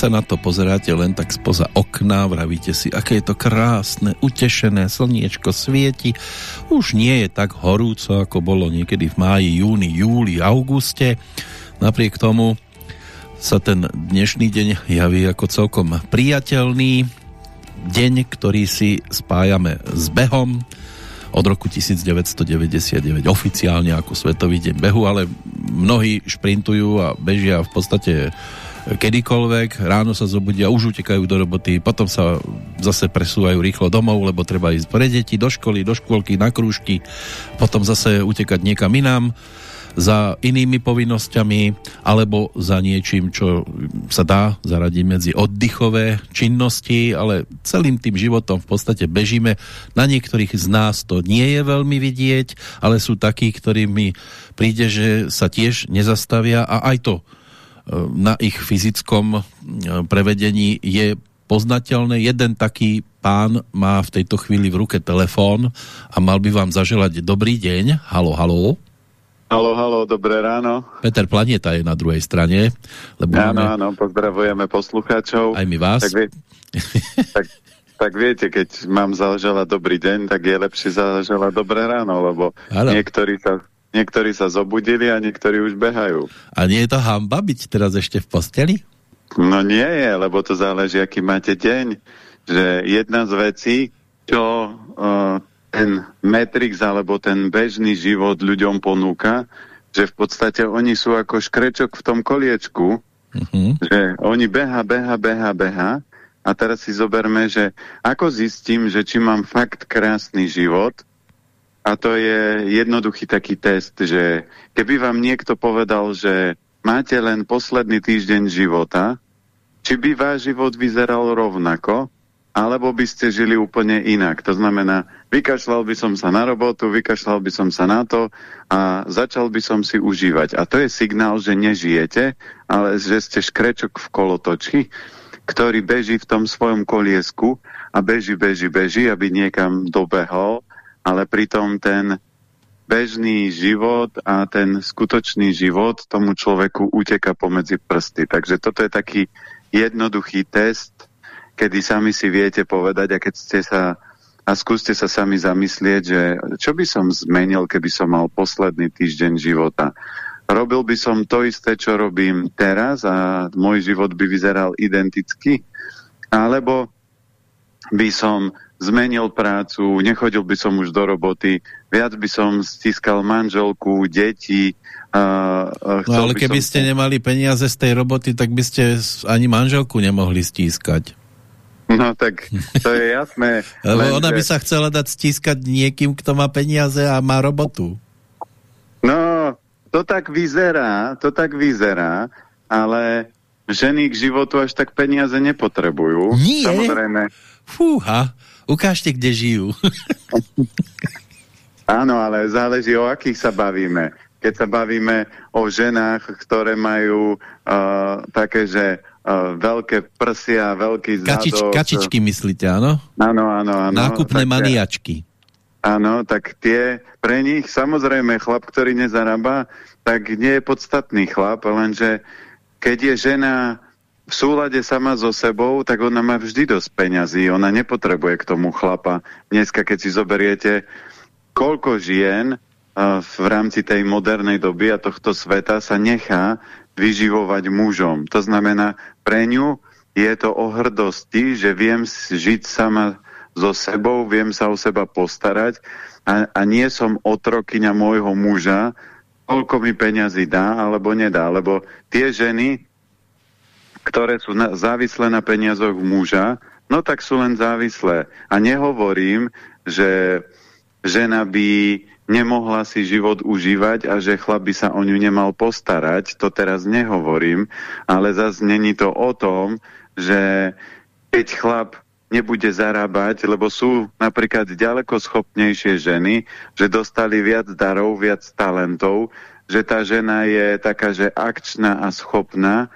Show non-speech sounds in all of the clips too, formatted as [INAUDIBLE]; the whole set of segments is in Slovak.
sa na to pozeráte len tak spoza okna, vravíte si, aké je to krásne, utešené, slniečko svieti. Už nie je tak horúco, ako bolo niekedy v máji, júni, júli, auguste. Napriek tomu sa ten dnešný deň javí ako celkom priateľný. Deň, ktorý si spájame s behom, od roku 1999 oficiálne ako Svetový deň behu, ale mnohí šprintujú a bežia v podstate kedykoľvek, ráno sa zobudia, už utekajú do roboty, potom sa zase presúvajú rýchlo domov, lebo treba ísť pre deti do školy, do škôlky, na krúžky, potom zase utekať niekam inám za inými povinnosťami alebo za niečím, čo sa dá zaradiť medzi oddychové činnosti, ale celým tým životom v podstate bežíme. Na niektorých z nás to nie je veľmi vidieť, ale sú takí, ktorými príde, že sa tiež nezastavia a aj to na ich fyzickom e, prevedení je poznateľné. Jeden taký pán má v tejto chvíli v ruke telefón a mal by vám zaželať dobrý deň. Halo, halo. Halo, halo, dobré ráno. Peter Planeta je na druhej strane. Lebo áno, máme... áno, pozdravujeme poslucháčov. Aj my vás. Tak, vie... tak, tak viete, keď mám zaželať dobrý deň, tak je lepšie zaželať dobré ráno, lebo niektorí sa, niektorí sa zobudili a niektorí už behajú. A nie je to hamba byť teraz ešte v posteli? No nie je, lebo to záleží, aký máte deň. Že jedna z vecí, čo uh, ten Matrix alebo ten bežný život ľuďom ponúka, že v podstate oni sú ako škrečok v tom koliečku, uh mhm. -huh. že oni beha, beha, beha, beha a teraz si zoberme, že ako zistím, že či mám fakt krásny život a to je jednoduchý taký test, že keby vám niekto povedal, že máte len posledný týždeň života, či by váš život vyzeral rovnako, alebo by ste žili úplne inak. To znamená, vykašľal by som sa na robotu, vykašľal by som sa na to a začal by som si užívať. A to je signál, že nežijete, ale že ste škrečok v kolotoči, ktorý beží v tom svojom koliesku a beží, beží, beží, aby niekam dobehol, ale pritom ten bežný život a ten skutočný život tomu človeku uteka pomedzi prsty. Takže toto je taký jednoduchý test, kedy sami si viete povedať a keď ste sa a skúste sa sami zamyslieť, že čo by som zmenil, keby som mal posledný týždeň života. Robil by som to isté, čo robím teraz a môj život by vyzeral identicky, alebo by som zmenil prácu, nechodil by som už do roboty, viac by som stiskal manželku, deti. A no ale keby ste nemali peniaze z tej roboty, tak by ste ani manželku nemohli stískať. No tak to je jasné. [LAUGHS] Lebo len, ona by sa chcela dať stískať niekým, kto má peniaze a má robotu. No, to tak vyzerá, to tak vyzerá, ale ženy k životu až tak peniaze nepotrebujú. Nie. Samozrejme. Fúha, ukážte, kde žijú. [LAUGHS] Áno, ale záleží, o akých sa bavíme. Keď sa bavíme o ženách, ktoré majú uh, také, že uh, veľké prsia, veľký Kačič, zadok. Kačičky myslíte, áno? Áno, áno, áno. Nákupné tak, maniačky. Áno, tak tie, pre nich samozrejme chlap, ktorý nezarába, tak nie je podstatný chlap, lenže keď je žena v súlade sama so sebou, tak ona má vždy dosť peňazí, ona nepotrebuje k tomu chlapa. Dneska, keď si zoberiete, koľko žien uh, v rámci tej modernej doby a tohto sveta sa nechá vyživovať mužom. To znamená, pre ňu je to o hrdosti, že viem žiť sama so sebou, viem sa o seba postarať a, a nie som otrokyňa môjho muža, koľko mi peňazí dá alebo nedá. Lebo tie ženy, ktoré sú na, závislé na peniazoch muža, no tak sú len závislé. A nehovorím, že žena by nemohla si život užívať a že chlap by sa o ňu nemal postarať, to teraz nehovorím, ale zase není to o tom, že keď chlap nebude zarábať, lebo sú napríklad ďaleko schopnejšie ženy, že dostali viac darov, viac talentov, že tá žena je taká, že akčná a schopná,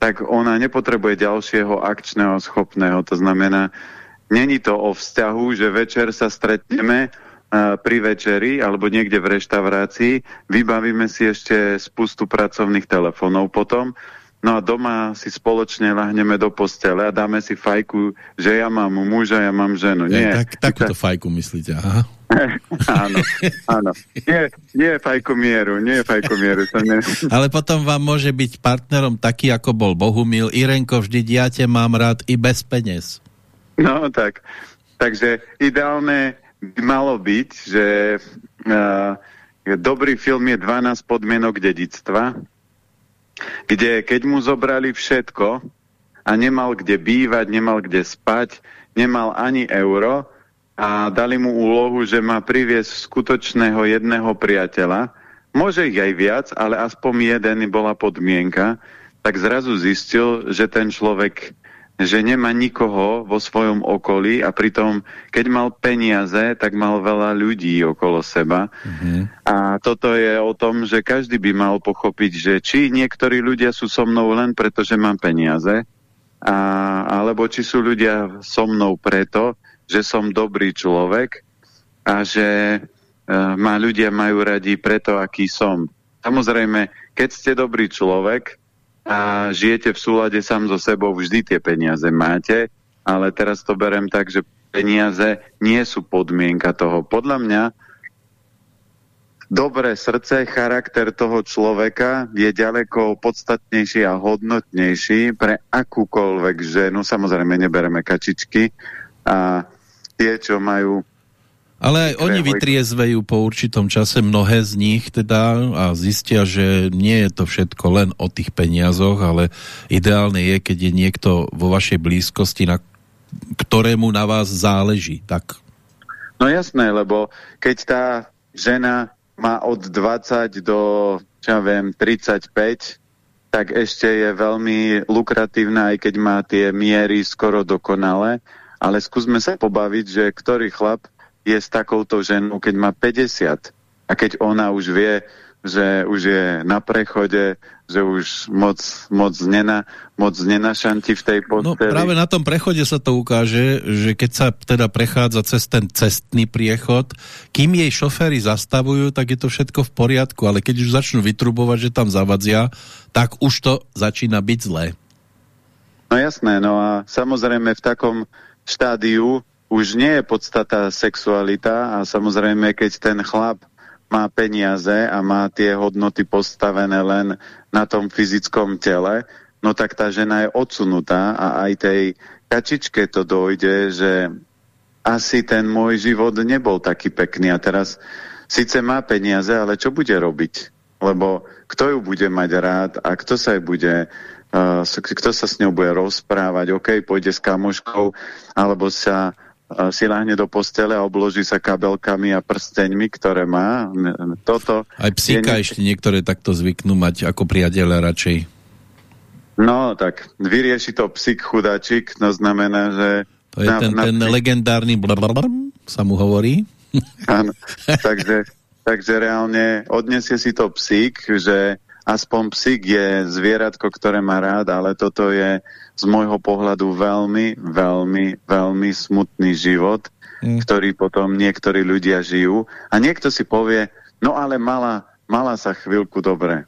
tak ona nepotrebuje ďalšieho akčného schopného. To znamená, není to o vzťahu, že večer sa stretneme pri večeri alebo niekde v reštaurácii, vybavíme si ešte spustu pracovných telefónov potom no a doma si spoločne lahneme do postele a dáme si fajku, že ja mám muža, ja mám ženu. Nie. Ja, tak, takúto fajku myslíte, aha. [LAUGHS] áno, áno. Nie, nie je fajku mieru, nie je fajku mieru. Ne... [LAUGHS] Ale potom vám môže byť partnerom taký, ako bol Bohumil. Irenko, vždy ja te mám rád i bez peniaz. No tak, takže ideálne by malo byť, že uh, dobrý film je 12 podmienok dedictva, kde keď mu zobrali všetko a nemal kde bývať, nemal kde spať, nemal ani euro a dali mu úlohu, že má priviesť skutočného jedného priateľa, môže ich aj viac, ale aspoň jeden bola podmienka, tak zrazu zistil, že ten človek že nemá nikoho vo svojom okolí a pritom, keď mal peniaze, tak mal veľa ľudí okolo seba. Mm -hmm. A toto je o tom, že každý by mal pochopiť, že či niektorí ľudia sú so mnou len preto, že mám peniaze, a, alebo či sú ľudia so mnou preto, že som dobrý človek a že e, ma ľudia majú radi preto, aký som. Samozrejme, keď ste dobrý človek, a žijete v súlade sám so sebou, vždy tie peniaze máte, ale teraz to berem tak, že peniaze nie sú podmienka toho. Podľa mňa dobré srdce, charakter toho človeka je ďaleko podstatnejší a hodnotnejší pre akúkoľvek ženu. Samozrejme, nebereme kačičky a tie, čo majú ale aj oni vytriezvejú po určitom čase mnohé z nich teda a zistia, že nie je to všetko len o tých peniazoch, ale ideálne je, keď je niekto vo vašej blízkosti, na ktorému na vás záleží. Tak. No jasné, lebo keď tá žena má od 20 do, čo ja viem, 35, tak ešte je veľmi lukratívna, aj keď má tie miery skoro dokonale. Ale skúsme sa pobaviť, že ktorý chlap je s takouto ženou, keď má 50 a keď ona už vie, že už je na prechode, že už moc, moc, nena, moc nenašanti v tej posteli. No práve na tom prechode sa to ukáže, že keď sa teda prechádza cez ten cestný priechod, kým jej šoféry zastavujú, tak je to všetko v poriadku, ale keď už začnú vytrubovať, že tam zavadzia, tak už to začína byť zlé. No jasné, no a samozrejme v takom štádiu už nie je podstata sexualita a samozrejme, keď ten chlap má peniaze a má tie hodnoty postavené len na tom fyzickom tele, no tak tá žena je odsunutá a aj tej kačičke to dojde, že asi ten môj život nebol taký pekný a teraz síce má peniaze, ale čo bude robiť? Lebo kto ju bude mať rád a kto sa jej bude uh, kto sa s ňou bude rozprávať, OK, pôjde s kamoškou, alebo sa si láhne do postele a obloží sa kabelkami a prsteňmi, ktoré má. Toto Aj psíka je... ešte niektoré takto zvyknú mať ako priateľa radšej. No, tak vyrieši to psík chudačik, no znamená, že... To je na, ten, na ten legendárny blablabla, sa mu hovorí. Áno, takže, takže reálne odnesie si to psík, že aspoň psík je zvieratko, ktoré má rád, ale toto je z môjho pohľadu veľmi, veľmi, veľmi smutný život, mm. ktorý potom niektorí ľudia žijú. A niekto si povie, no ale mala, mala sa chvíľku dobre.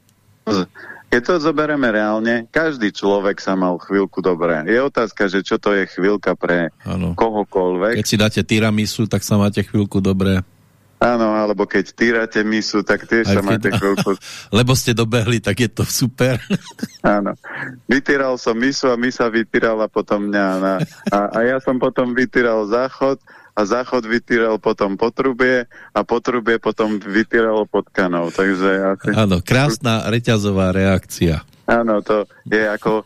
Keď to zoberieme reálne, každý človek sa mal chvíľku dobre. Je otázka, že čo to je chvíľka pre ano. kohokoľvek. Keď si dáte tiramisu, tak sa máte chvíľku dobre. Áno, alebo keď týrate misu, tak tiež Aj sa máte chvíľku. [LAUGHS] Lebo ste dobehli, tak je to super. [LAUGHS] Áno. Vytýral som misu a misa vytýrala potom mňa. Na, a, a ja som potom vytýral záchod a záchod vytýral potom potrubie a potrubie potom vytýral pod kanou. Takže asi... Áno, krásna reťazová reakcia. Áno, to je ako,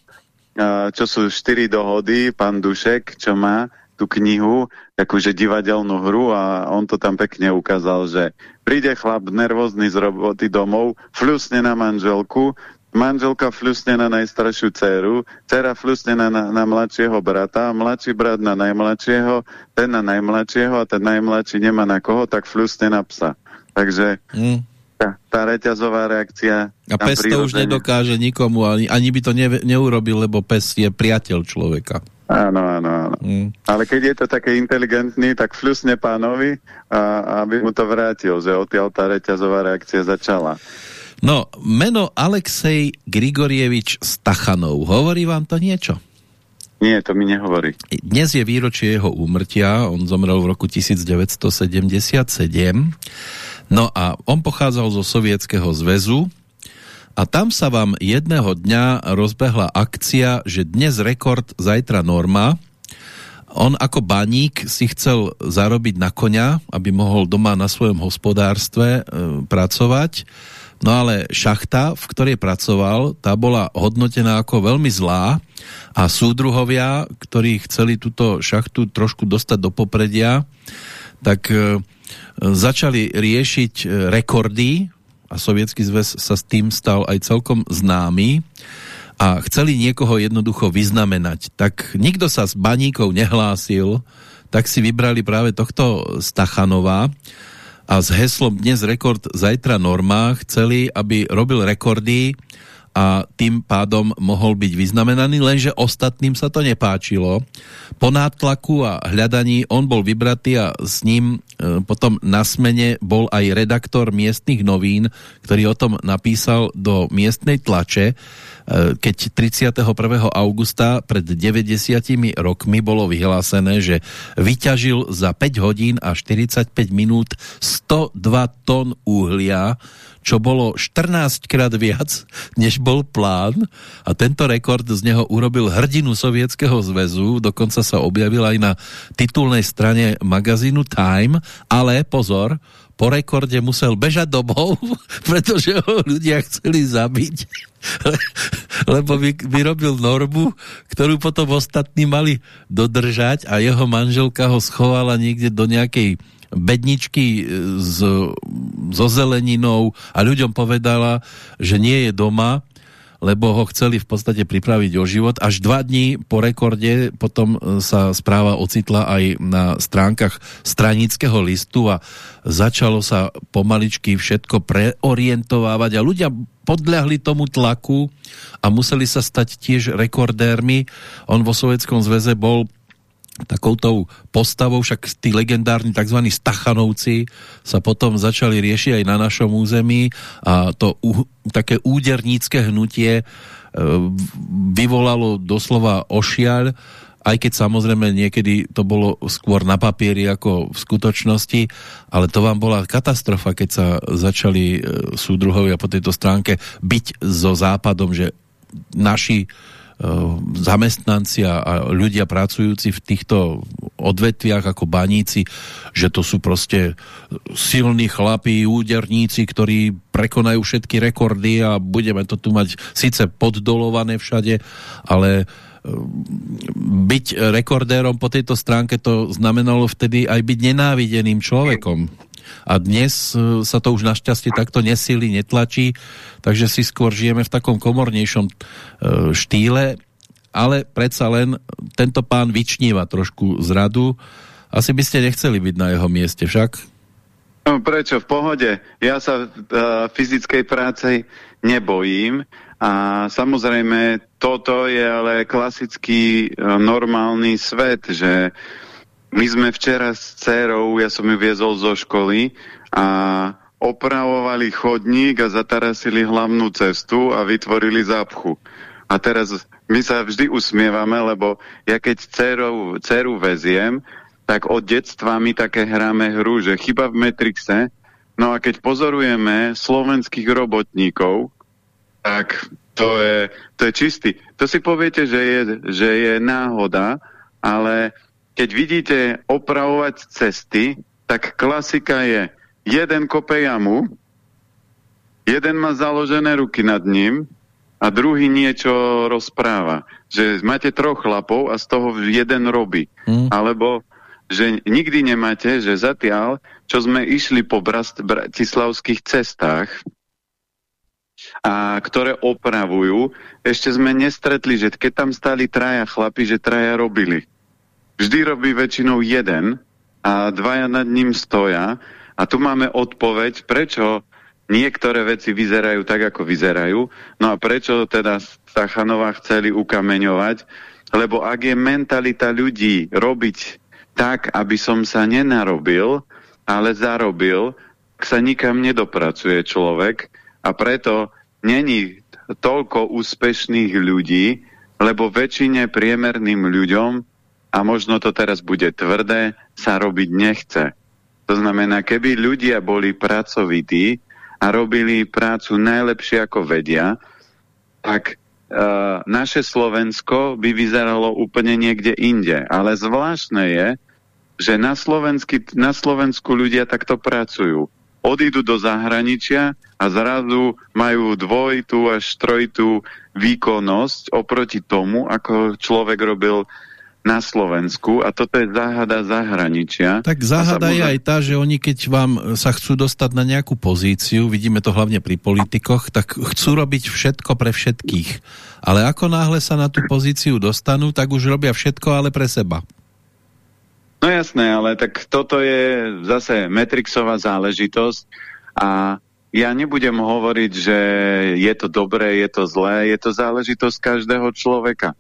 čo sú štyri dohody, pán Dušek, čo má, tú knihu, takúže divadelnú hru a on to tam pekne ukázal, že príde chlap nervózny z roboty domov, flusne na manželku, manželka flusne na najstaršiu dceru, dcera flusne na, na, na mladšieho brata, mladší brat na najmladšieho, ten na najmladšieho a ten najmladší nemá na koho, tak flusne na psa. Takže mm. Tá, tá reťazová reakcia... A pes to už nedokáže nikomu, ani, ani by to ne, neurobil, lebo pes je priateľ človeka. Áno, áno, áno. Mm. Ale keď je to také inteligentný, tak flusne pánovi, a, aby mu to vrátil, že odtiaľ tá reťazová reakcia začala. No, meno Alexej Grigorievič Stachanov. Hovorí vám to niečo? Nie, to mi nehovorí. Dnes je výročie jeho úmrtia, on zomrel v roku 1977. No a on pochádzal zo Sovietskeho zväzu a tam sa vám jedného dňa rozbehla akcia, že dnes rekord, zajtra norma. On ako baník si chcel zarobiť na konia, aby mohol doma na svojom hospodárstve e, pracovať No ale šachta, v ktorej pracoval, tá bola hodnotená ako veľmi zlá a súdruhovia, ktorí chceli túto šachtu trošku dostať do popredia, tak e, začali riešiť e, rekordy a Sovietský zväz sa s tým stal aj celkom známy a chceli niekoho jednoducho vyznamenať. Tak nikto sa s baníkov nehlásil, tak si vybrali práve tohto Stachanova, a s heslom dnes rekord, zajtra norma chceli, aby robil rekordy a tým pádom mohol byť vyznamenaný, lenže ostatným sa to nepáčilo. Po nátlaku a hľadaní on bol vybratý a s ním e, potom na smene bol aj redaktor miestnych novín, ktorý o tom napísal do miestnej tlače E, keď 31. augusta pred 90 rokmi bolo vyhlásené, že vyťažil za 5 hodín a 45 minút 102 tón uhlia, čo bolo 14 krát viac, než bol plán a tento rekord z neho urobil hrdinu Sovietskeho zväzu, dokonca sa objavil aj na titulnej strane magazínu Time, ale pozor, po rekorde musel bežať domov, [LAUGHS] pretože ho ľudia chceli zabiť [LAUGHS] lebo vyrobil normu, ktorú potom ostatní mali dodržať a jeho manželka ho schovala niekde do nejakej bedničky s, so zeleninou a ľuďom povedala, že nie je doma lebo ho chceli v podstate pripraviť o život. Až dva dní po rekorde potom e, sa správa ocitla aj na stránkach stranického listu a začalo sa pomaličky všetko preorientovávať a ľudia podľahli tomu tlaku a museli sa stať tiež rekordérmi. On vo Sovjetskom zväze bol takoutou postavou, však tí legendárni tzv. Stachanovci sa potom začali riešiť aj na našom území a to také údernícke hnutie e, vyvolalo doslova ošiaľ, aj keď samozrejme niekedy to bolo skôr na papieri ako v skutočnosti, ale to vám bola katastrofa, keď sa začali e, súdruhovia po tejto stránke byť so západom, že naši zamestnanci a ľudia pracujúci v týchto odvetviach ako baníci, že to sú proste silní chlapí, úderníci, ktorí prekonajú všetky rekordy a budeme to tu mať síce poddolované všade, ale eh, byť rekordérom po tejto stránke to znamenalo vtedy aj byť nenávideným človekom a dnes e, sa to už našťastie takto nesili, netlačí, takže si skôr žijeme v takom komornejšom e, štýle, ale predsa len tento pán vyčníva trošku zradu. Asi by ste nechceli byť na jeho mieste však? No, prečo? V pohode. Ja sa uh, fyzickej práce nebojím a samozrejme toto je ale klasický uh, normálny svet, že uh, my sme včera s dcerou, ja som ju viezol zo školy a opravovali chodník a zatarasili hlavnú cestu a vytvorili zápchu. A teraz my sa vždy usmievame, lebo ja keď dceru, dceru veziem, tak od detstva my také hráme hru, že chyba v Matrixe, no a keď pozorujeme slovenských robotníkov, tak to je, to je čistý. To si poviete, že je, že je náhoda, ale keď vidíte opravovať cesty, tak klasika je, jeden kope jamu, jeden má založené ruky nad ním a druhý niečo rozpráva. Že máte troch chlapov a z toho jeden robí. Mm. Alebo že nikdy nemáte, že zatiaľ, čo sme išli po bratislavských cestách, a ktoré opravujú, ešte sme nestretli, že keď tam stali traja chlapi, že traja robili vždy robí väčšinou jeden a dvaja nad ním stoja. A tu máme odpoveď, prečo niektoré veci vyzerajú tak, ako vyzerajú. No a prečo teda Stachanova chceli ukameňovať? Lebo ak je mentalita ľudí robiť tak, aby som sa nenarobil, ale zarobil, sa nikam nedopracuje človek A preto není toľko úspešných ľudí, lebo väčšine priemerným ľuďom, a možno to teraz bude tvrdé, sa robiť nechce. To znamená, keby ľudia boli pracovití a robili prácu najlepšie ako vedia, tak uh, naše Slovensko by vyzeralo úplne niekde inde. Ale zvláštne je, že na, na Slovensku ľudia takto pracujú. Odídu do zahraničia a zrazu majú dvojitú až trojitú výkonnosť oproti tomu, ako človek robil na Slovensku a toto je záhada zahraničia. Tak záhada je aj tá, že oni keď vám sa chcú dostať na nejakú pozíciu, vidíme to hlavne pri politikoch, tak chcú robiť všetko pre všetkých. Ale ako náhle sa na tú pozíciu dostanú, tak už robia všetko, ale pre seba. No jasné, ale tak toto je zase metrixová záležitosť a ja nebudem hovoriť, že je to dobré, je to zlé, je to záležitosť každého človeka.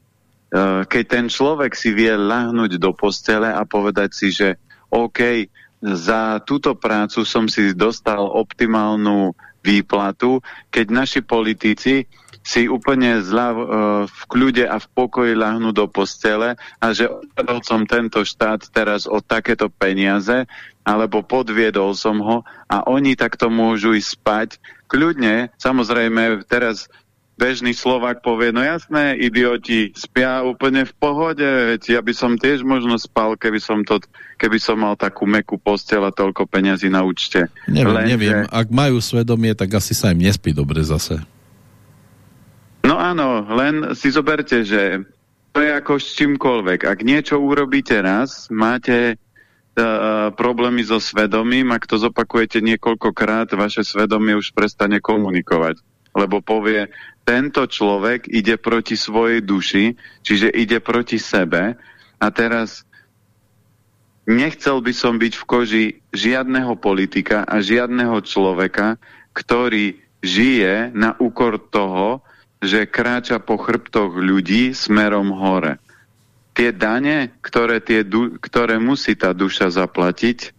Eh, keď ten človek si vie lahnúť do postele a povedať si, že OK, za túto prácu som si dostal optimálnu výplatu, keď naši politici si úplne zľa uh, v kľude a v pokoji lahnú do postele a že odvedol som tento štát teraz o takéto peniaze, alebo podviedol som ho a oni takto môžu ísť spať. Kľudne, samozrejme, teraz bežný Slovak povie, no jasné, idioti spia úplne v pohode, veď ja by som tiež možno spal, keby som, to, keby som mal takú mekú postel a toľko peňazí na účte. Neviem, Len, neviem, ak majú svedomie, tak asi sa im nespí dobre zase. No áno, len si zoberte, že to je ako s čímkoľvek. Ak niečo urobíte raz, máte uh, problémy so svedomím, ak to zopakujete niekoľkokrát, vaše svedomie už prestane komunikovať lebo povie, tento človek ide proti svojej duši, čiže ide proti sebe a teraz nechcel by som byť v koži žiadneho politika a žiadneho človeka, ktorý žije na úkor toho, že kráča po chrbtoch ľudí smerom hore. Tie dane, ktoré, tie ktoré musí tá duša zaplatiť,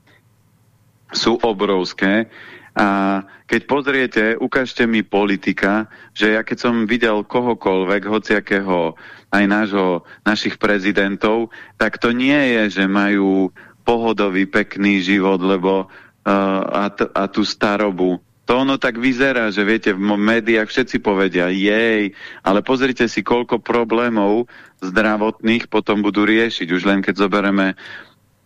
sú obrovské a keď pozriete, ukážte mi politika, že ja keď som videl kohokoľvek, hociakého aj nášho, našich prezidentov, tak to nie je, že majú pohodový, pekný život, lebo uh, a, a tú starobu. To ono tak vyzerá, že viete, v médiách všetci povedia, jej, ale pozrite si, koľko problémov zdravotných potom budú riešiť. Už len keď zoberieme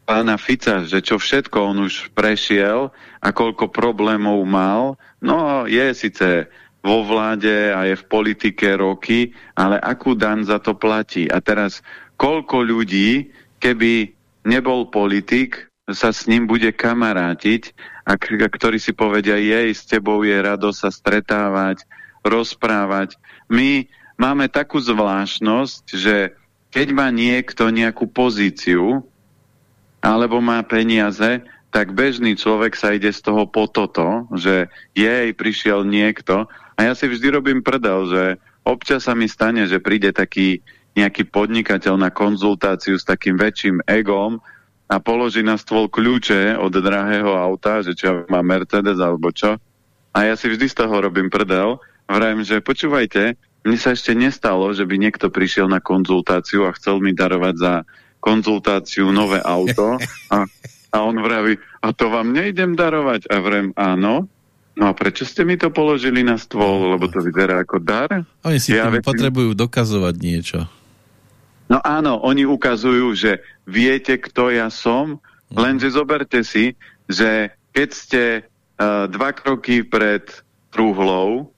pána Fica, že čo všetko on už prešiel a koľko problémov mal, no je síce vo vláde a je v politike roky, ale akú dan za to platí. A teraz, koľko ľudí, keby nebol politik, sa s ním bude kamarátiť a ktorí si povedia, jej, s tebou je rado sa stretávať, rozprávať. My máme takú zvláštnosť, že keď má niekto nejakú pozíciu, alebo má peniaze, tak bežný človek sa ide z toho po toto, že jej prišiel niekto a ja si vždy robím prdel, že občas sa mi stane, že príde taký nejaký podnikateľ na konzultáciu s takým väčším egom a položí na stôl kľúče od drahého auta, že čo má Mercedes alebo čo. A ja si vždy z toho robím prdel. Vrajem, že počúvajte, mne sa ešte nestalo, že by niekto prišiel na konzultáciu a chcel mi darovať za konzultáciu nové auto a, a on vraví, a to vám nejdem darovať. A vrem, áno. No a prečo ste mi to položili na stôl? Lebo to vyzerá ako dar. Oni si ja tým potrebujú dokazovať niečo. No áno, oni ukazujú, že viete, kto ja som, mhm. lenže zoberte si, že keď ste uh, dva kroky pred trúhlou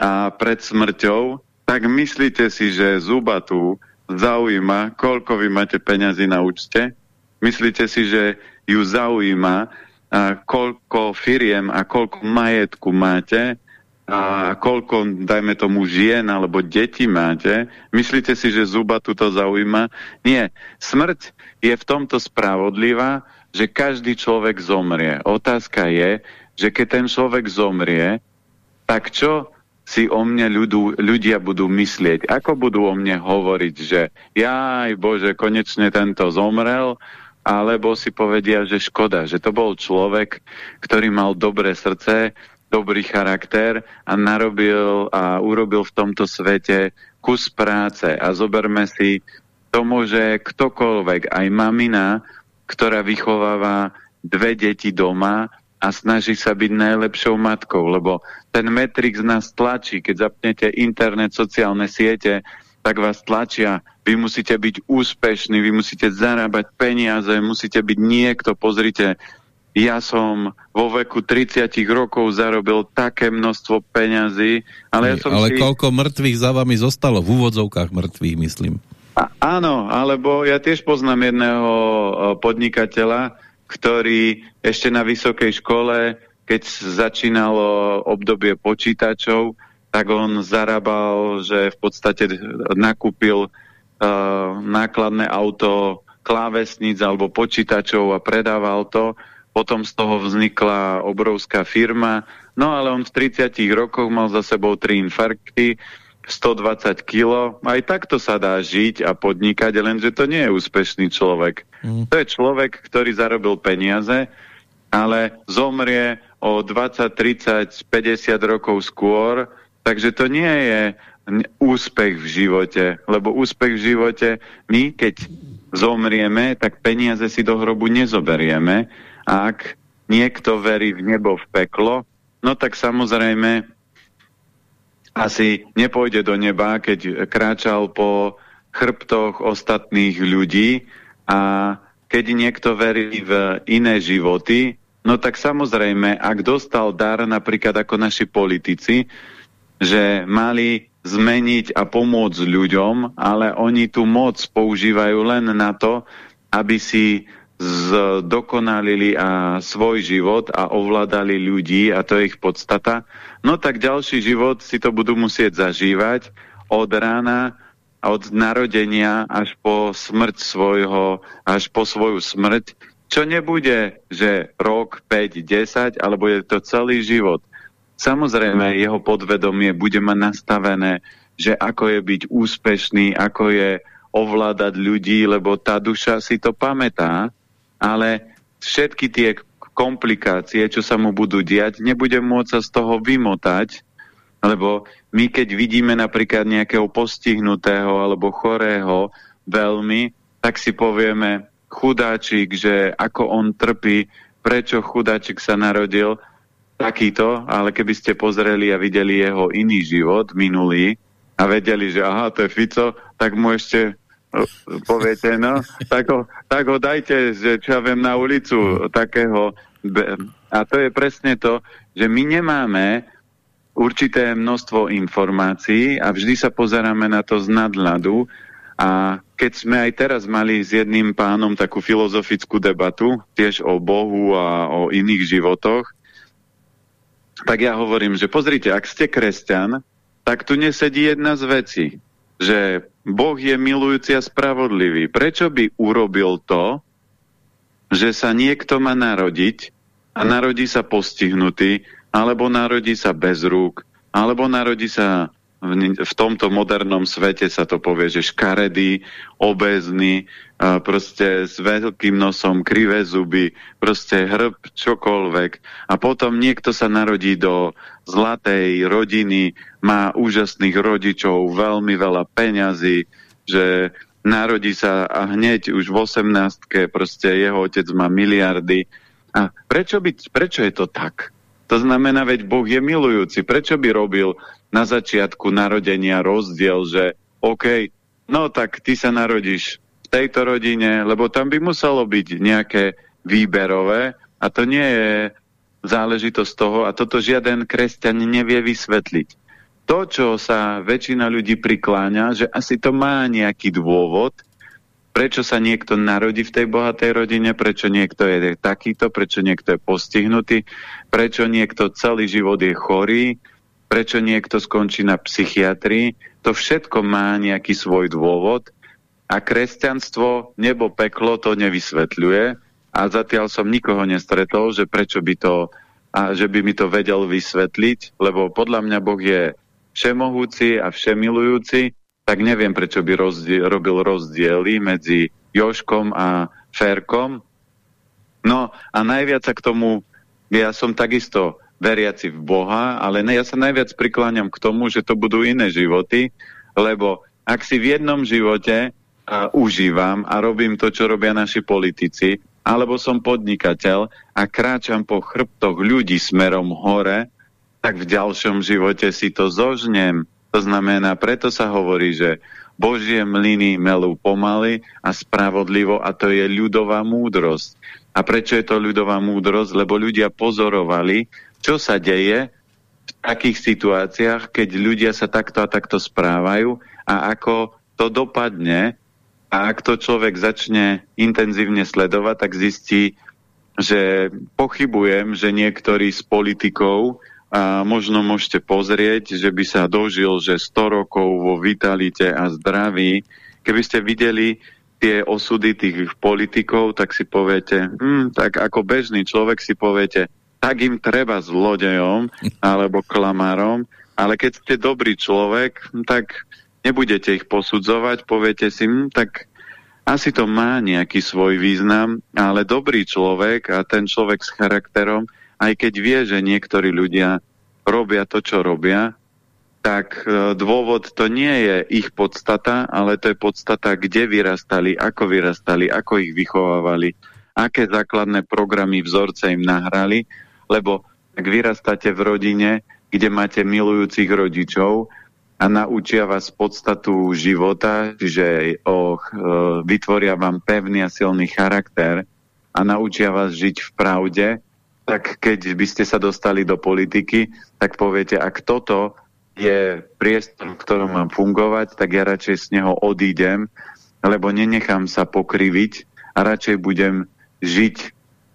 a pred smrťou, tak myslíte si, že zubatu zaujíma, koľko vy máte peňazí na účte? Myslíte si, že ju zaujíma, a koľko firiem a koľko majetku máte a koľko, dajme tomu, žien alebo detí máte? Myslíte si, že zuba tu to zaujíma? Nie. Smrť je v tomto spravodlivá, že každý človek zomrie. Otázka je, že keď ten človek zomrie, tak čo si o mne ľudu, ľudia budú myslieť, ako budú o mne hovoriť, že jaj Bože, konečne tento zomrel, alebo si povedia, že škoda, že to bol človek, ktorý mal dobré srdce dobrý charakter a narobil a urobil v tomto svete kus práce. A zoberme si, to môže ktokoľvek, aj mamina, ktorá vychováva dve deti doma a snaží sa byť najlepšou matkou, lebo ten Matrix nás tlačí. Keď zapnete internet, sociálne siete, tak vás tlačia. Vy musíte byť úspešní, vy musíte zarábať peniaze, musíte byť niekto. Pozrite, ja som vo veku 30 rokov zarobil také množstvo peňazí, ale ja som Ale si... koľko mŕtvych za vami zostalo? V úvodzovkách mŕtvych, myslím. A, áno, alebo ja tiež poznám jedného podnikateľa, ktorý ešte na vysokej škole, keď začínalo obdobie počítačov, tak on zarábal, že v podstate nakúpil uh, nákladné auto klávesníc alebo počítačov a predával to. Potom z toho vznikla obrovská firma. No ale on v 30 rokoch mal za sebou tri infarkty, 120 kg. Aj takto sa dá žiť a podnikať, lenže to nie je úspešný človek. Mm. To je človek, ktorý zarobil peniaze, ale zomrie o 20, 30, 50 rokov skôr, takže to nie je úspech v živote, lebo úspech v živote, my keď zomrieme, tak peniaze si do hrobu nezoberieme a ak niekto verí v nebo, v peklo, no tak samozrejme asi nepôjde do neba, keď kráčal po chrbtoch ostatných ľudí. A keď niekto verí v iné životy, no tak samozrejme, ak dostal dar napríklad ako naši politici, že mali zmeniť a pomôcť ľuďom, ale oni tú moc používajú len na to, aby si zdokonalili a svoj život a ovládali ľudí a to je ich podstata, no tak ďalší život si to budú musieť zažívať od rána, od narodenia až po smrť svojho, až po svoju smrť, čo nebude, že rok, 5, 10, alebo je to celý život. Samozrejme, jeho podvedomie bude mať nastavené, že ako je byť úspešný, ako je ovládať ľudí, lebo tá duša si to pamätá ale všetky tie komplikácie, čo sa mu budú diať, nebudem môcť sa z toho vymotať, lebo my keď vidíme napríklad nejakého postihnutého alebo chorého veľmi, tak si povieme, chudáčik, že ako on trpí, prečo chudáčik sa narodil takýto, ale keby ste pozreli a videli jeho iný život, minulý, a vedeli, že aha, to je Fico, tak mu ešte poviete, no, tak ho, tak ho dajte, že čo ja viem, na ulicu takého. A to je presne to, že my nemáme určité množstvo informácií a vždy sa pozeráme na to z nadhľadu a keď sme aj teraz mali s jedným pánom takú filozofickú debatu, tiež o Bohu a o iných životoch, tak ja hovorím, že pozrite, ak ste kresťan, tak tu nesedí jedna z vecí, že Boh je milujúci a spravodlivý. Prečo by urobil to, že sa niekto má narodiť a narodí sa postihnutý, alebo narodí sa bez rúk, alebo narodí sa v, tomto modernom svete sa to povie, že škaredý, obezný, proste s veľkým nosom, krivé zuby, proste hrb, čokoľvek. A potom niekto sa narodí do zlatej rodiny, má úžasných rodičov, veľmi veľa peňazí, že narodí sa a hneď už v 18 proste jeho otec má miliardy. A prečo, by, prečo je to tak? To znamená, veď Boh je milujúci. Prečo by robil na začiatku narodenia rozdiel, že OK, no tak ty sa narodíš tejto rodine, lebo tam by muselo byť nejaké výberové a to nie je záležitosť toho a toto žiaden kresťan nevie vysvetliť. To, čo sa väčšina ľudí prikláňa, že asi to má nejaký dôvod, prečo sa niekto narodí v tej bohatej rodine, prečo niekto je takýto, prečo niekto je postihnutý, prečo niekto celý život je chorý, prečo niekto skončí na psychiatrii. To všetko má nejaký svoj dôvod a kresťanstvo, nebo peklo to nevysvetľuje a zatiaľ som nikoho nestretol, že prečo by to, a že by mi to vedel vysvetliť, lebo podľa mňa Boh je všemohúci a všemilujúci, tak neviem, prečo by rozdiel, robil rozdiely medzi Joškom a Ferkom. No a najviac sa k tomu, ja som takisto veriaci v Boha, ale ne, ja sa najviac prikláňam k tomu, že to budú iné životy, lebo ak si v jednom živote uh, užívam a robím to, čo robia naši politici, alebo som podnikateľ a kráčam po chrbtoch ľudí smerom hore, tak v ďalšom živote si to zožnem. To znamená, preto sa hovorí, že Božie mlyny melú pomaly a spravodlivo a to je ľudová múdrosť. A prečo je to ľudová múdrosť? Lebo ľudia pozorovali, čo sa deje v takých situáciách, keď ľudia sa takto a takto správajú a ako to dopadne a ak to človek začne intenzívne sledovať, tak zistí, že pochybujem, že niektorí z politikov a možno môžete pozrieť, že by sa dožil, že 100 rokov vo vitalite a zdraví. Keby ste videli tie osudy tých politikov, tak si poviete, hm, tak ako bežný človek si poviete, tak im treba zlodejom alebo klamárom, ale keď ste dobrý človek, tak nebudete ich posudzovať, poviete si, hm, tak asi to má nejaký svoj význam, ale dobrý človek a ten človek s charakterom, aj keď vie, že niektorí ľudia robia to, čo robia, tak e, dôvod to nie je ich podstata, ale to je podstata, kde vyrastali, ako vyrastali, ako ich vychovávali, aké základné programy, vzorce im nahrali lebo ak vyrastáte v rodine, kde máte milujúcich rodičov a naučia vás podstatu života, čiže oh, vytvoria vám pevný a silný charakter a naučia vás žiť v pravde, tak keď by ste sa dostali do politiky, tak poviete, ak toto je priestor, v ktorom mám fungovať, tak ja radšej z neho odídem, lebo nenechám sa pokriviť a radšej budem žiť,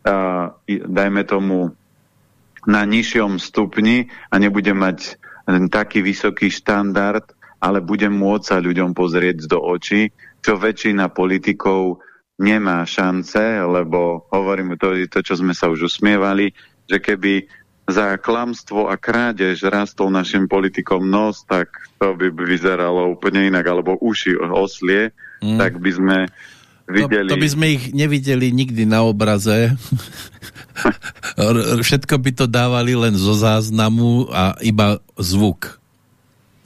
uh, dajme tomu, na nižšom stupni a nebudem mať taký vysoký štandard, ale budem môcť sa ľuďom pozrieť do očí, čo väčšina politikov nemá šance, lebo hovorím to, to, čo sme sa už usmievali, že keby za klamstvo a krádež rastol našim politikom nos, tak to by vyzeralo úplne inak, alebo uši oslie, mm. tak by sme videli... To, to by sme ich nevideli nikdy na obraze. [LAUGHS] Všetko by to dávali len zo záznamu a iba zvuk.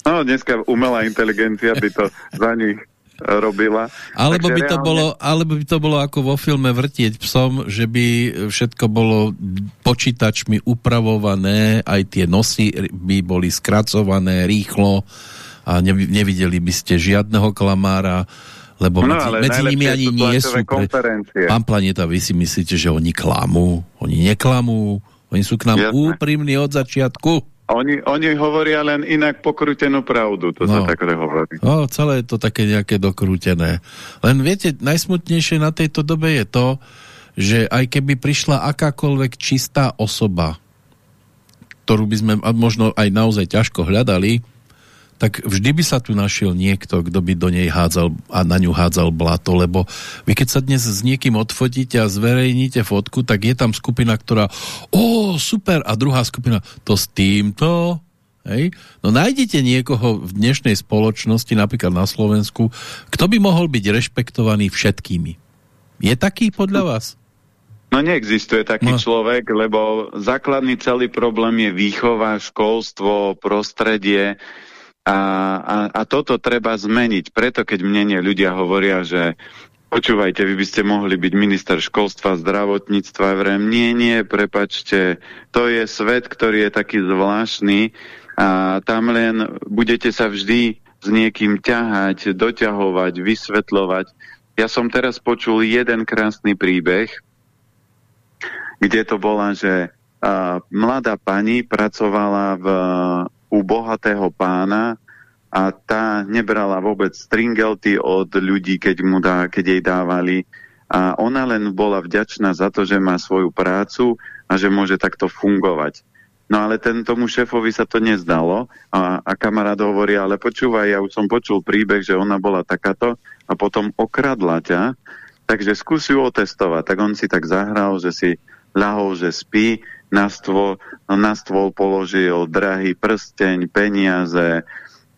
No, dneska umelá inteligencia by to za nich robila. Alebo by, to reálne... bolo, alebo by to bolo ako vo filme Vrtieť psom, že by všetko bolo počítačmi upravované, aj tie nosy by boli skracované rýchlo a nevideli by ste žiadneho klamára lebo no, medzi, medzi nimi ani nie sú... Pre... Pán Planeta, vy si myslíte, že oni klamú? Oni neklamú. Oni sú k nám Jasne. úprimní od začiatku. Oni, oni hovoria len inak pokrútenú pravdu, to no. sa takto hovorí. No, celé je to také nejaké dokrútené. Len viete, najsmutnejšie na tejto dobe je to, že aj keby prišla akákoľvek čistá osoba, ktorú by sme možno aj naozaj ťažko hľadali, tak vždy by sa tu našiel niekto, kto by do nej hádzal a na ňu hádzal blato, lebo vy keď sa dnes s niekým odfotíte a zverejníte fotku, tak je tam skupina, ktorá o, super, a druhá skupina, to s týmto, hej? No nájdete niekoho v dnešnej spoločnosti, napríklad na Slovensku, kto by mohol byť rešpektovaný všetkými. Je taký podľa vás? No neexistuje taký no. človek, lebo základný celý problém je výchova, školstvo, prostredie, a, a, a toto treba zmeniť. Preto, keď mne ľudia hovoria, že počúvajte, vy by ste mohli byť minister školstva, zdravotníctva, vrem, nie, nie, prepačte, to je svet, ktorý je taký zvláštny a tam len budete sa vždy s niekým ťahať, doťahovať, vysvetľovať. Ja som teraz počul jeden krásny príbeh, kde to bola, že a, mladá pani pracovala v u bohatého pána a tá nebrala vôbec stringelty od ľudí, keď, mu dá, keď jej dávali. A ona len bola vďačná za to, že má svoju prácu a že môže takto fungovať. No ale ten, tomu šéfovi sa to nezdalo a, a kamarát hovorí, ale počúvaj, ja už som počul príbeh, že ona bola takáto a potom okradla ťa, takže skúsi ju otestovať. Tak on si tak zahral, že si ľahol, že spí na stôl, na stôl položil drahý prsteň, peniaze,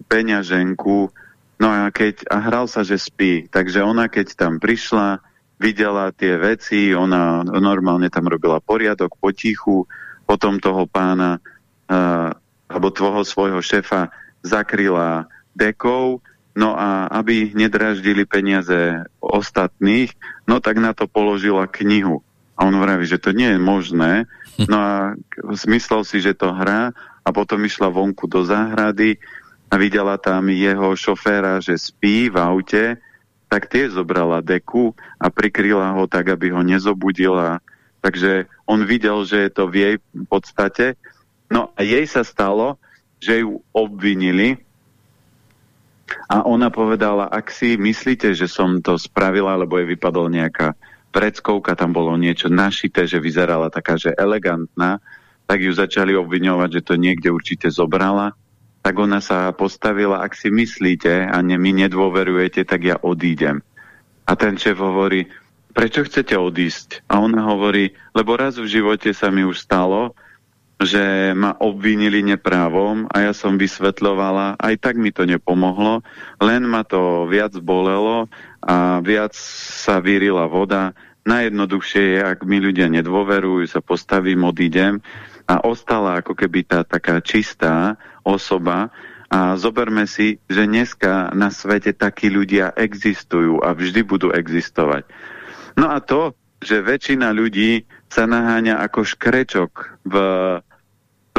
peňaženku, no a, keď, a hral sa, že spí. Takže ona, keď tam prišla, videla tie veci, ona normálne tam robila poriadok potichu, potom toho pána uh, alebo tvojho svojho šefa zakryla dekou, no a aby nedraždili peniaze ostatných, no tak na to položila knihu. A on vraví, že to nie je možné. No a zmyslel si, že to hrá a potom išla vonku do záhrady a videla tam jeho šoféra, že spí v aute, tak tie zobrala deku a prikryla ho tak, aby ho nezobudila. Takže on videl, že je to v jej podstate. No a jej sa stalo, že ju obvinili a ona povedala, ak si myslíte, že som to spravila, lebo jej vypadol nejaká predskovka, tam bolo niečo našité, že vyzerala taká, že elegantná, tak ju začali obviňovať, že to niekde určite zobrala. Tak ona sa postavila, ak si myslíte a ne, mi nedôverujete, tak ja odídem. A ten šéf hovorí, prečo chcete odísť? A ona hovorí, lebo raz v živote sa mi už stalo, že ma obvinili neprávom a ja som vysvetľovala, aj tak mi to nepomohlo, len ma to viac bolelo a viac sa vyrila voda. Najjednoduchšie je, ak mi ľudia nedôverujú, sa postavím, odídem a ostala ako keby tá taká čistá osoba a zoberme si, že dneska na svete takí ľudia existujú a vždy budú existovať. No a to, že väčšina ľudí sa naháňa ako škrečok v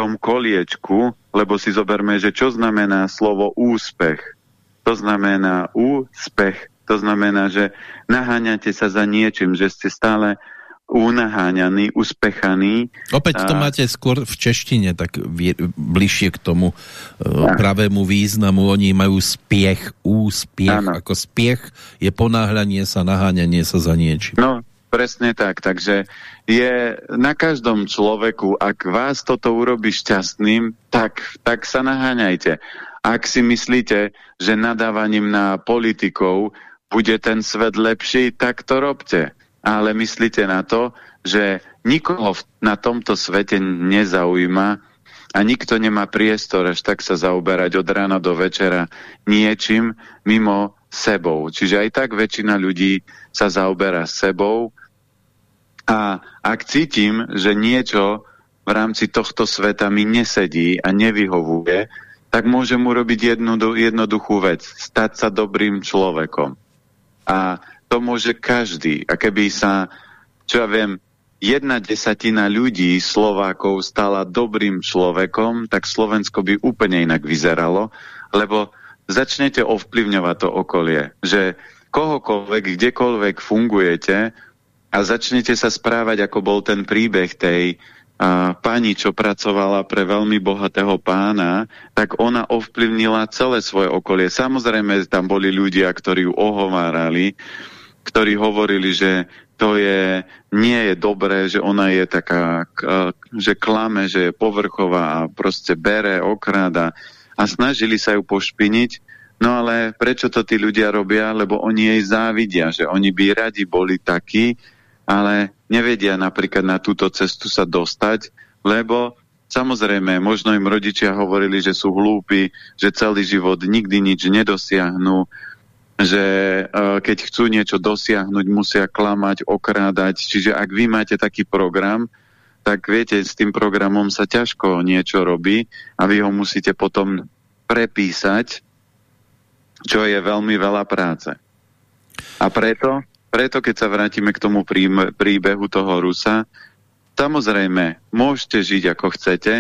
tom koliečku, lebo si zoberme, že čo znamená slovo úspech. To znamená úspech. To znamená, že naháňate sa za niečím, že ste stále unaháňaní, uspechaní. Opäť to a... máte skôr v češtine, tak bližšie k tomu uh, pravému významu. Oni majú spiech, úspiech. Ano. Ako spiech je ponáhľanie sa, naháňanie sa za niečím. No, Presne tak, takže je na každom človeku, ak vás toto urobí šťastným, tak, tak sa naháňajte. Ak si myslíte, že nadávaním na politikov bude ten svet lepší, tak to robte. Ale myslíte na to, že nikoho na tomto svete nezaujíma a nikto nemá priestor až tak sa zaoberať od rána do večera niečím mimo sebou. Čiže aj tak väčšina ľudí sa zaoberá sebou a ak cítim, že niečo v rámci tohto sveta mi nesedí a nevyhovuje, tak môžem urobiť jednu, jednoduchú vec. Stať sa dobrým človekom. A to môže každý. A keby sa, čo ja viem, jedna desatina ľudí, Slovákov, stala dobrým človekom, tak Slovensko by úplne inak vyzeralo, lebo začnete ovplyvňovať to okolie. Že kohokoľvek, kdekoľvek fungujete, a začnete sa správať, ako bol ten príbeh tej a, pani, čo pracovala pre veľmi bohatého pána, tak ona ovplyvnila celé svoje okolie. Samozrejme, tam boli ľudia, ktorí ju ohovárali, ktorí hovorili, že to je, nie je dobré, že ona je taká, že klame, že je povrchová a proste bere, okráda a snažili sa ju pošpiniť, No ale prečo to tí ľudia robia? Lebo oni jej závidia, že oni by radi boli takí, ale nevedia napríklad na túto cestu sa dostať, lebo samozrejme, možno im rodičia hovorili, že sú hlúpi, že celý život nikdy nič nedosiahnu, že uh, keď chcú niečo dosiahnuť, musia klamať, okrádať. Čiže ak vy máte taký program, tak viete, s tým programom sa ťažko niečo robí a vy ho musíte potom prepísať, čo je veľmi veľa práce. A preto preto, keď sa vrátime k tomu príbehu toho Rusa, samozrejme, môžete žiť ako chcete,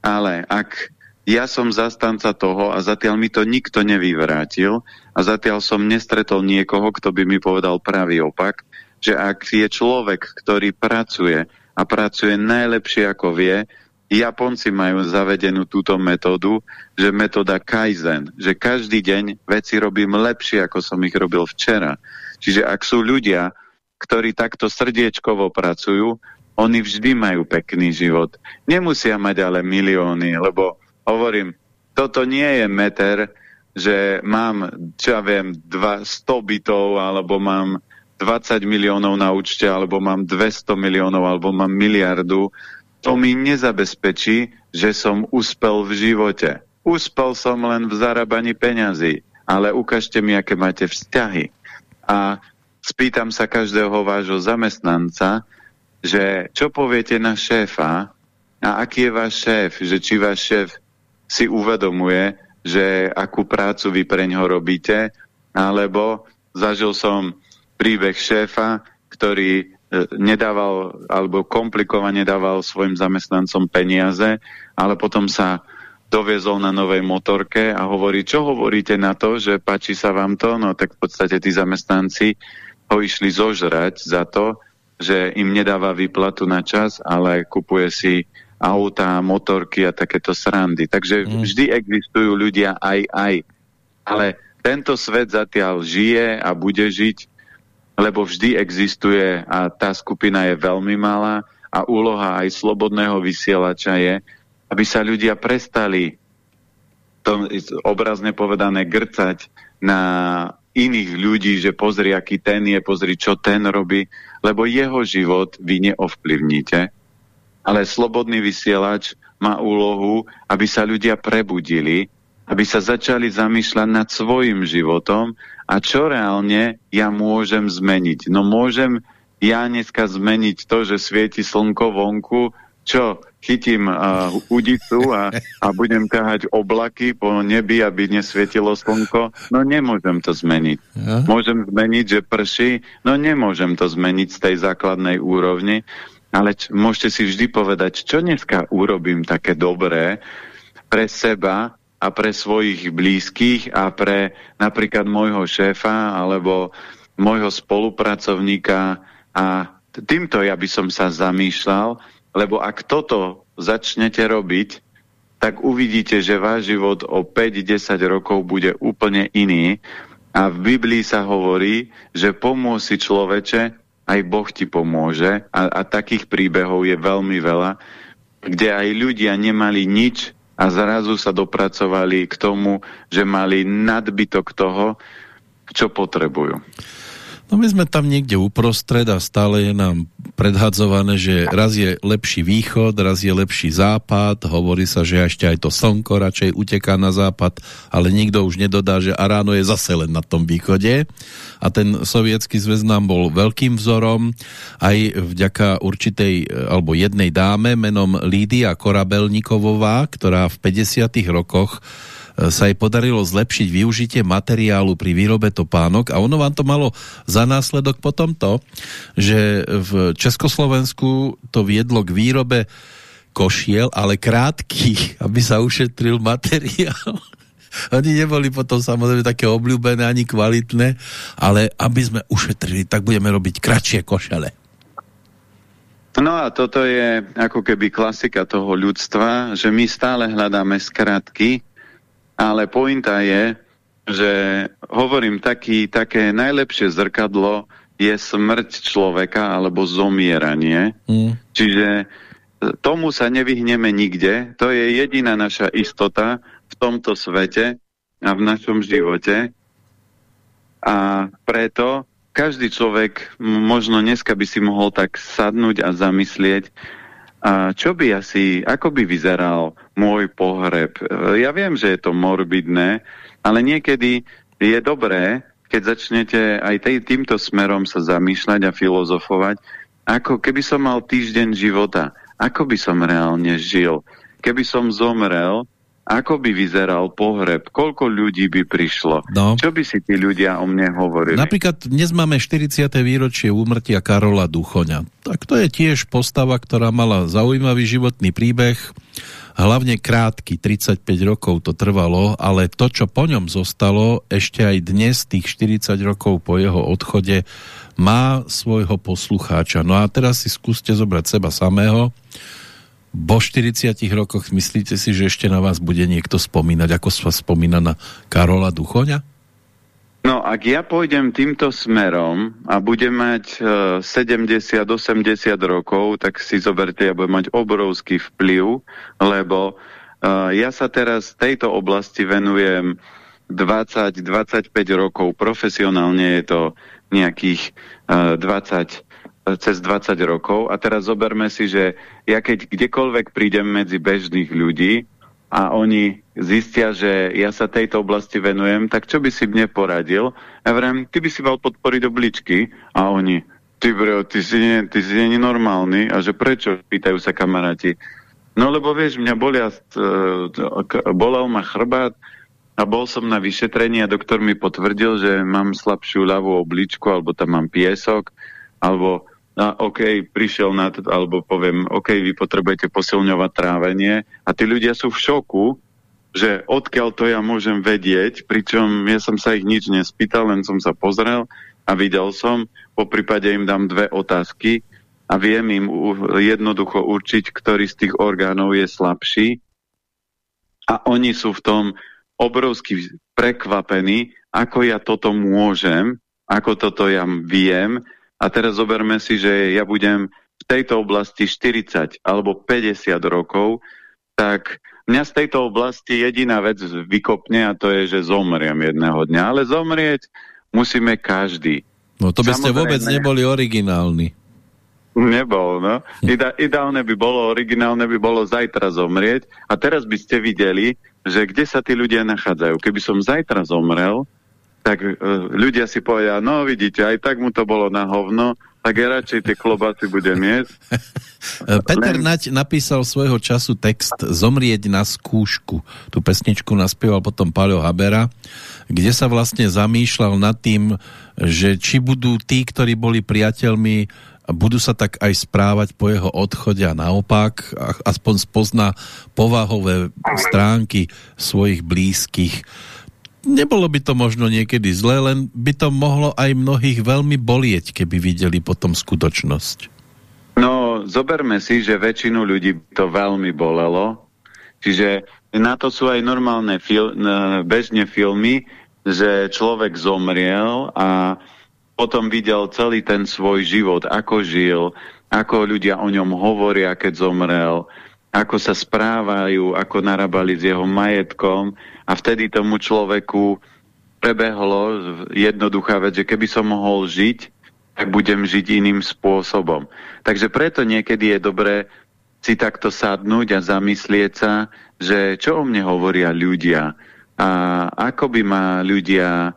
ale ak ja som zastanca toho a zatiaľ mi to nikto nevyvrátil a zatiaľ som nestretol niekoho, kto by mi povedal pravý opak, že ak je človek, ktorý pracuje a pracuje najlepšie ako vie, Japonci majú zavedenú túto metódu, že metóda Kaizen, že každý deň veci robím lepšie, ako som ich robil včera. Čiže ak sú ľudia, ktorí takto srdiečkovo pracujú, oni vždy majú pekný život. Nemusia mať ale milióny, lebo hovorím, toto nie je meter, že mám, čo ja viem, 200 bytov, alebo mám 20 miliónov na účte, alebo mám 200 miliónov, alebo mám miliardu. To mi nezabezpečí, že som uspel v živote. Uspel som len v zarábaní peňazí, ale ukážte mi, aké máte vzťahy a spýtam sa každého vášho zamestnanca, že čo poviete na šéfa, a aký je váš šéf, že či váš šéf si uvedomuje, že akú prácu vy pre ňoho robíte, alebo zažil som príbeh šéfa, ktorý nedával alebo komplikovane dával svojim zamestnancom peniaze, ale potom sa doviezol na novej motorke a hovorí, čo hovoríte na to, že páči sa vám to? No tak v podstate tí zamestnanci ho išli zožrať za to, že im nedáva výplatu na čas, ale kupuje si auta, motorky a takéto srandy. Takže mm. vždy existujú ľudia aj aj. Ale tento svet zatiaľ žije a bude žiť, lebo vždy existuje a tá skupina je veľmi malá a úloha aj slobodného vysielača je, aby sa ľudia prestali to obrazne povedané grcať na iných ľudí, že pozri, aký ten je, pozri, čo ten robí, lebo jeho život vy neovplyvníte. Ale slobodný vysielač má úlohu, aby sa ľudia prebudili, aby sa začali zamýšľať nad svojim životom a čo reálne ja môžem zmeniť. No môžem ja dneska zmeniť to, že svieti slnko vonku, čo chytím uh, udicu a, a budem ťahať oblaky po nebi, aby nesvietilo slnko. No nemôžem to zmeniť. Ja? Môžem zmeniť, že prší, no nemôžem to zmeniť z tej základnej úrovni ale môžete si vždy povedať, čo dneska urobím také dobré pre seba a pre svojich blízkych a pre napríklad môjho šéfa alebo môjho spolupracovníka a týmto ja by som sa zamýšľal, lebo ak toto začnete robiť, tak uvidíte, že váš život o 5-10 rokov bude úplne iný. A v Biblii sa hovorí, že pomôcť si človeče aj Boh ti pomôže a, a takých príbehov je veľmi veľa, kde aj ľudia nemali nič a zrazu sa dopracovali k tomu, že mali nadbytok toho, čo potrebujú. No my sme tam niekde uprostred a stále je nám predhadzované, že raz je lepší východ, raz je lepší západ, hovorí sa, že ešte aj to slnko radšej uteká na západ, ale nikto už nedodá, že a ráno je zase len na tom východe. A ten sovietský zväz nám bol veľkým vzorom. Aj vďaka určitej alebo jednej dáme menom Lídia Korabelníkovová, ktorá v 50 rokoch sa jej podarilo zlepšiť využitie materiálu pri výrobe topánok a ono vám to malo za následok potom to, že v Československu to viedlo k výrobe košiel, ale krátkých, aby sa ušetril materiál. [LAUGHS] Oni neboli potom samozrejme také obľúbené ani kvalitné, ale aby sme ušetrili, tak budeme robiť kratšie košele. No a toto je ako keby klasika toho ľudstva, že my stále hľadáme skratky, ale pointa je, že hovorím, taký, také najlepšie zrkadlo je smrť človeka alebo zomieranie. Mm. Čiže e, tomu sa nevyhneme nikde. To je jediná naša istota v tomto svete a v našom živote. A preto každý človek, možno dneska by si mohol tak sadnúť a zamyslieť, a čo by asi, ako by vyzeral môj pohreb? Ja viem, že je to morbidné, ale niekedy je dobré, keď začnete aj tej, týmto smerom sa zamýšľať a filozofovať, ako keby som mal týždeň života, ako by som reálne žil. Keby som zomrel, ako by vyzeral pohreb? Koľko ľudí by prišlo? No. Čo by si tí ľudia o mne hovorili? Napríklad dnes máme 40. výročie úmrtia Karola Duchoňa. Tak to je tiež postava, ktorá mala zaujímavý životný príbeh, hlavne krátky, 35 rokov to trvalo, ale to, čo po ňom zostalo, ešte aj dnes, tých 40 rokov po jeho odchode, má svojho poslucháča. No a teraz si skúste zobrať seba samého, po 40 rokoch myslíte si, že ešte na vás bude niekto spomínať, ako sa spomína na Karola Duchoňa? No, ak ja pôjdem týmto smerom a budem mať uh, 70-80 rokov, tak si zoberte, ja budem mať obrovský vplyv, lebo uh, ja sa teraz tejto oblasti venujem 20-25 rokov. Profesionálne je to nejakých uh, 20 cez 20 rokov a teraz zoberme si, že ja keď kdekoľvek prídem medzi bežných ľudí a oni zistia, že ja sa tejto oblasti venujem, tak čo by si mne poradil? Ja vrem, ty by si mal podporiť obličky a oni, ty bro, ty si, nie, ty si nie normálny a že prečo? Pýtajú sa kamaráti. No lebo vieš, mňa bolia, uh, bolel ma chrbát a bol som na vyšetrení a doktor mi potvrdil, že mám slabšiu ľavú obličku, alebo tam mám piesok, alebo a OK, prišiel na to, alebo poviem, OK, vy potrebujete posilňovať trávenie. A tí ľudia sú v šoku, že odkiaľ to ja môžem vedieť, pričom ja som sa ich nič nespýtal, len som sa pozrel a videl som, po prípade im dám dve otázky a viem im jednoducho určiť, ktorý z tých orgánov je slabší. A oni sú v tom obrovsky prekvapení, ako ja toto môžem, ako toto ja viem a teraz zoberme si, že ja budem v tejto oblasti 40 alebo 50 rokov, tak mňa z tejto oblasti jediná vec vykopne a to je, že zomriem jedného dňa. Ale zomrieť musíme každý. No to by Samozrejme, ste vôbec neboli originálni. Nebol, no. Ida, ideálne by bolo, originálne by bolo zajtra zomrieť. A teraz by ste videli, že kde sa tí ľudia nachádzajú. Keby som zajtra zomrel, tak uh, ľudia si povedia, no vidíte, aj tak mu to bolo na hovno, tak ja radšej tie klobásy budem jesť. [LAUGHS] Peter Len... Nať napísal svojho času text Zomrieť na skúšku. Tú pesničku naspieval potom Paľo Habera, kde sa vlastne zamýšľal nad tým, že či budú tí, ktorí boli priateľmi budú sa tak aj správať po jeho odchode a naopak, aspoň spozná povahové stránky svojich blízkych nebolo by to možno niekedy zle, len by to mohlo aj mnohých veľmi bolieť, keby videli potom skutočnosť. No, zoberme si, že väčšinu ľudí to veľmi bolelo. Čiže na to sú aj normálne fil bežne filmy, že človek zomriel a potom videl celý ten svoj život, ako žil, ako ľudia o ňom hovoria, keď zomrel, ako sa správajú, ako narábali s jeho majetkom a vtedy tomu človeku prebehlo jednoduchá vec, že keby som mohol žiť, tak budem žiť iným spôsobom. Takže preto niekedy je dobré si takto sadnúť a zamyslieť sa, že čo o mne hovoria ľudia a ako by ma ľudia,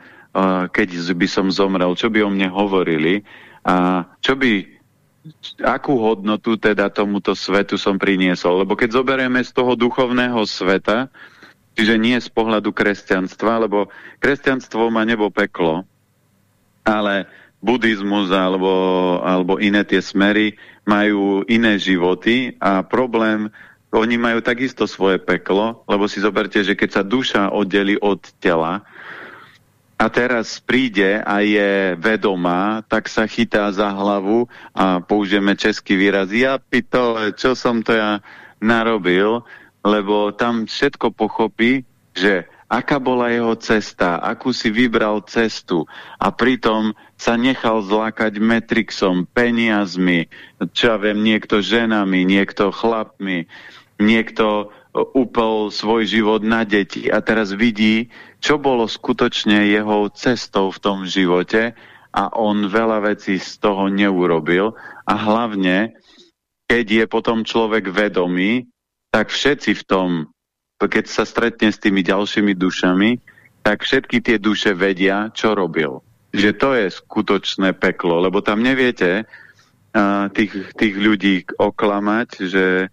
keď by som zomrel, čo by o mne hovorili a čo by, akú hodnotu teda tomuto svetu som priniesol. Lebo keď zoberieme z toho duchovného sveta, Čiže nie z pohľadu kresťanstva, lebo kresťanstvo má nebo peklo, ale buddhizmus alebo, alebo iné tie smery majú iné životy a problém, oni majú takisto svoje peklo, lebo si zoberte, že keď sa duša oddeli od tela a teraz príde a je vedomá, tak sa chytá za hlavu a použijeme český výraz, ja pitole, čo som to ja narobil, lebo tam všetko pochopí, že aká bola jeho cesta, akú si vybral cestu. A pritom sa nechal zlákať Metrixom, peniazmi, čo ja viem, niekto ženami, niekto chlapmi, niekto upol svoj život na deti. A teraz vidí, čo bolo skutočne jeho cestou v tom živote a on veľa vecí z toho neurobil a hlavne, keď je potom človek vedomý, tak všetci v tom, keď sa stretne s tými ďalšími dušami, tak všetky tie duše vedia, čo robil. Že to je skutočné peklo, lebo tam neviete uh, tých, tých ľudí oklamať, že,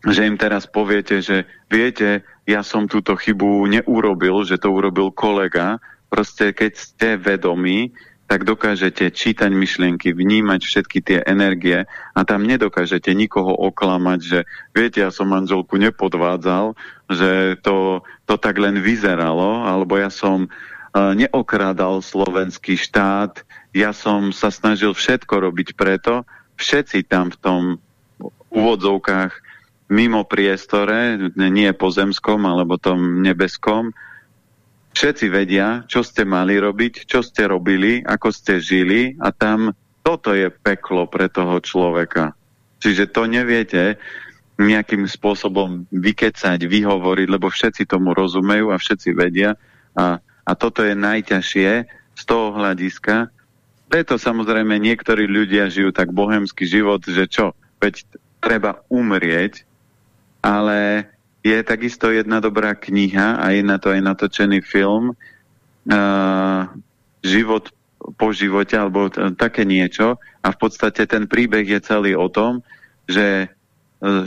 že im teraz poviete, že viete, ja som túto chybu neurobil, že to urobil kolega. Proste keď ste vedomí, tak dokážete čítať myšlienky, vnímať všetky tie energie a tam nedokážete nikoho oklamať, že viete, ja som manželku nepodvádzal, že to, to tak len vyzeralo, alebo ja som uh, neokrádal slovenský štát, ja som sa snažil všetko robiť preto, všetci tam v tom úvodzovkách mimo priestore, nie pozemskom alebo tom nebeskom, Všetci vedia, čo ste mali robiť, čo ste robili, ako ste žili a tam toto je peklo pre toho človeka. Čiže to neviete nejakým spôsobom vykecať, vyhovoriť, lebo všetci tomu rozumejú a všetci vedia a, a toto je najťažšie z toho hľadiska. Preto samozrejme niektorí ľudia žijú tak bohemský život, že čo, veď treba umrieť, ale je takisto jedna dobrá kniha a je na to aj natočený film uh, Život po živote alebo také niečo a v podstate ten príbeh je celý o tom, že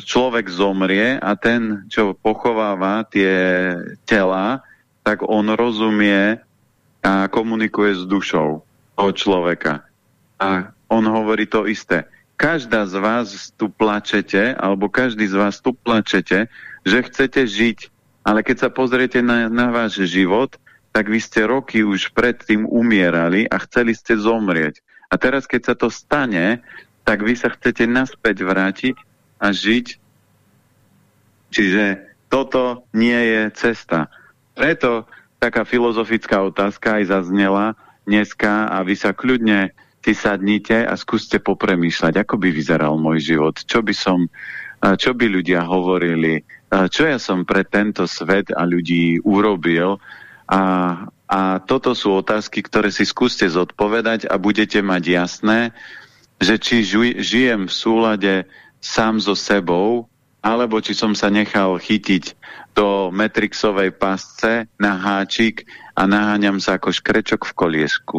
človek zomrie a ten, čo pochováva tie tela, tak on rozumie a komunikuje s dušou toho človeka. A on hovorí to isté. Každá z vás tu plačete, alebo každý z vás tu plačete, že chcete žiť. Ale keď sa pozriete na, na váš život, tak vy ste roky už predtým umierali a chceli ste zomrieť. A teraz, keď sa to stane, tak vy sa chcete naspäť vrátiť a žiť. Čiže toto nie je cesta. Preto taká filozofická otázka aj zaznela dneska a vy sa kľudne si sadnite a skúste popremýšľať, ako by vyzeral môj život, čo by som, čo by ľudia hovorili, čo ja som pre tento svet a ľudí urobil a, a toto sú otázky, ktoré si skúste zodpovedať a budete mať jasné, že či žijem v súlade sám so sebou, alebo či som sa nechal chytiť do Metrixovej pasce na háčik a naháňam sa ako škrečok v koliesku.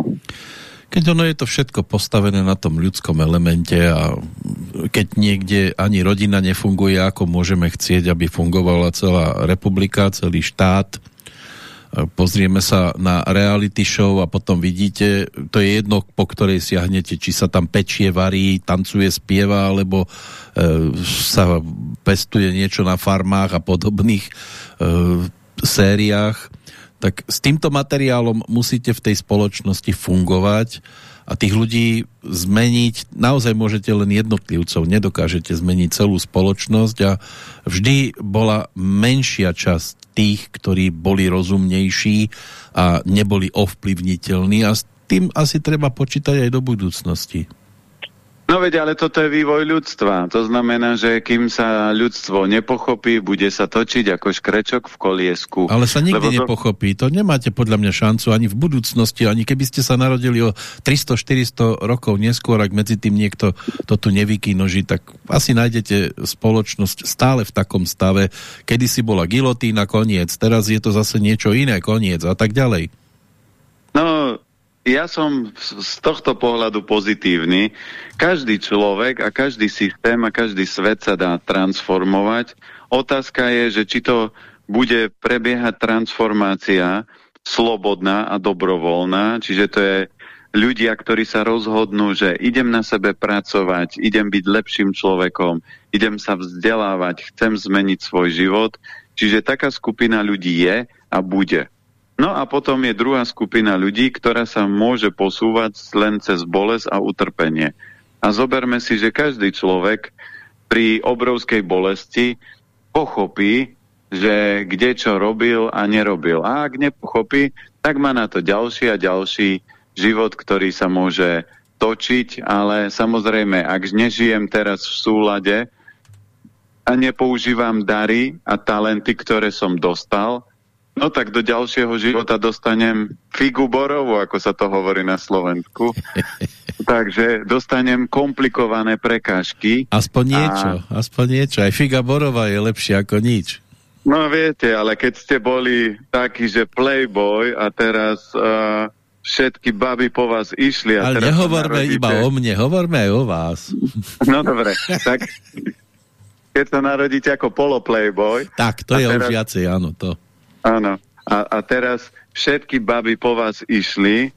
Keď ono je to všetko postavené na tom ľudskom elemente a keď niekde ani rodina nefunguje, ako môžeme chcieť, aby fungovala celá republika, celý štát, pozrieme sa na reality show a potom vidíte, to je jedno, po ktorej siahnete, či sa tam pečie, varí, tancuje, spieva, alebo e, sa pestuje niečo na farmách a podobných e, sériách, tak s týmto materiálom musíte v tej spoločnosti fungovať a tých ľudí zmeniť, naozaj môžete len jednotlivcov, nedokážete zmeniť celú spoločnosť a vždy bola menšia časť tých, ktorí boli rozumnejší a neboli ovplyvniteľní a s tým asi treba počítať aj do budúcnosti. No veď, ale toto je vývoj ľudstva. To znamená, že kým sa ľudstvo nepochopí, bude sa točiť ako škrečok v koliesku. Ale sa nikdy to... nepochopí. To nemáte podľa mňa šancu ani v budúcnosti, ani keby ste sa narodili o 300-400 rokov neskôr, ak medzi tým niekto to tu nevykinoží, tak asi nájdete spoločnosť stále v takom stave, kedy si bola gilotína, koniec, teraz je to zase niečo iné, koniec a tak ďalej. No, ja som z tohto pohľadu pozitívny. Každý človek a každý systém a každý svet sa dá transformovať. Otázka je, že či to bude prebiehať transformácia slobodná a dobrovoľná, čiže to je ľudia, ktorí sa rozhodnú, že idem na sebe pracovať, idem byť lepším človekom, idem sa vzdelávať, chcem zmeniť svoj život. Čiže taká skupina ľudí je a bude. No a potom je druhá skupina ľudí, ktorá sa môže posúvať len cez bolesť a utrpenie. A zoberme si, že každý človek pri obrovskej bolesti pochopí, že kde čo robil a nerobil. A ak nepochopí, tak má na to ďalší a ďalší život, ktorý sa môže točiť, ale samozrejme, ak nežijem teraz v súlade a nepoužívam dary a talenty, ktoré som dostal, No tak do ďalšieho života dostanem figu borovú, ako sa to hovorí na Slovensku. [LAUGHS] Takže dostanem komplikované prekážky. Aspoň niečo, a... aspoň niečo. Aj figa borová je lepšie ako nič. No viete, ale keď ste boli taký, že playboy a teraz uh, všetky baby po vás išli. A ale teraz nehovorme narodíte... iba o mne, hovorme aj o vás. [LAUGHS] No dobre, tak [LAUGHS] keď sa narodíte ako polo playboy. Tak, to je teraz... už viacej, áno, to. Áno. A, a teraz všetky baby po vás išli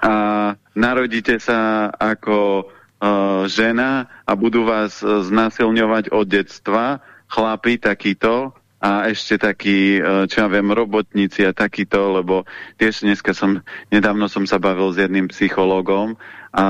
a narodíte sa ako uh, žena a budú vás uh, znasilňovať od detstva, chlapi takýto a ešte takí, uh, čo ja viem, robotníci a takýto, lebo tiež dneska som, nedávno som sa bavil s jedným psychologom a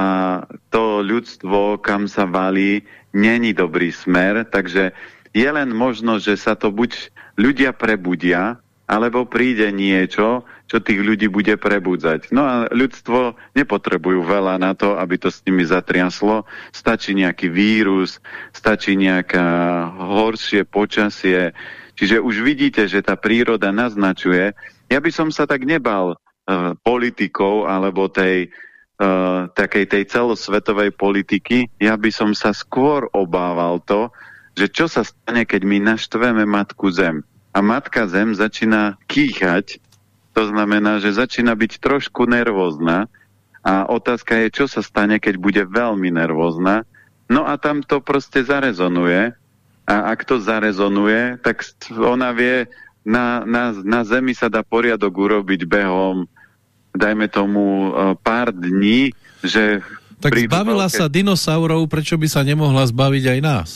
to ľudstvo, kam sa valí, není dobrý smer, takže je len možno, že sa to buď ľudia prebudia, alebo príde niečo, čo tých ľudí bude prebudzať. No a ľudstvo nepotrebujú veľa na to, aby to s nimi zatriaslo. Stačí nejaký vírus, stačí nejaká horšie počasie. Čiže už vidíte, že tá príroda naznačuje. Ja by som sa tak nebal uh, politikov alebo tej uh, takej tej celosvetovej politiky. Ja by som sa skôr obával to, že čo sa stane, keď my naštveme Matku Zem a matka zem začína kýchať, to znamená, že začína byť trošku nervózna a otázka je, čo sa stane, keď bude veľmi nervózna. No a tam to proste zarezonuje a ak to zarezonuje, tak ona vie, na, na, na Zemi sa dá poriadok urobiť behom, dajme tomu, uh, pár dní, že... Tak zbavila veľké... sa dinosaurov, prečo by sa nemohla zbaviť aj nás?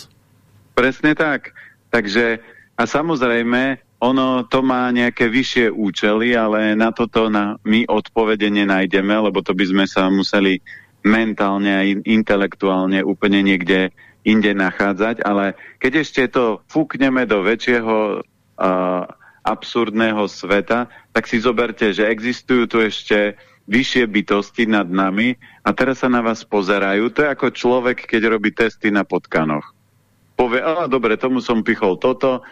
Presne tak. Takže, a samozrejme, ono to má nejaké vyššie účely, ale na toto na, my odpovede nenájdeme, lebo to by sme sa museli mentálne a intelektuálne úplne niekde inde nachádzať, ale keď ešte to fúkneme do väčšieho uh, absurdného sveta, tak si zoberte, že existujú tu ešte vyššie bytosti nad nami a teraz sa na vás pozerajú. To je ako človek, keď robí testy na potkanoch. Povie, a dobre, tomu som pichol toto,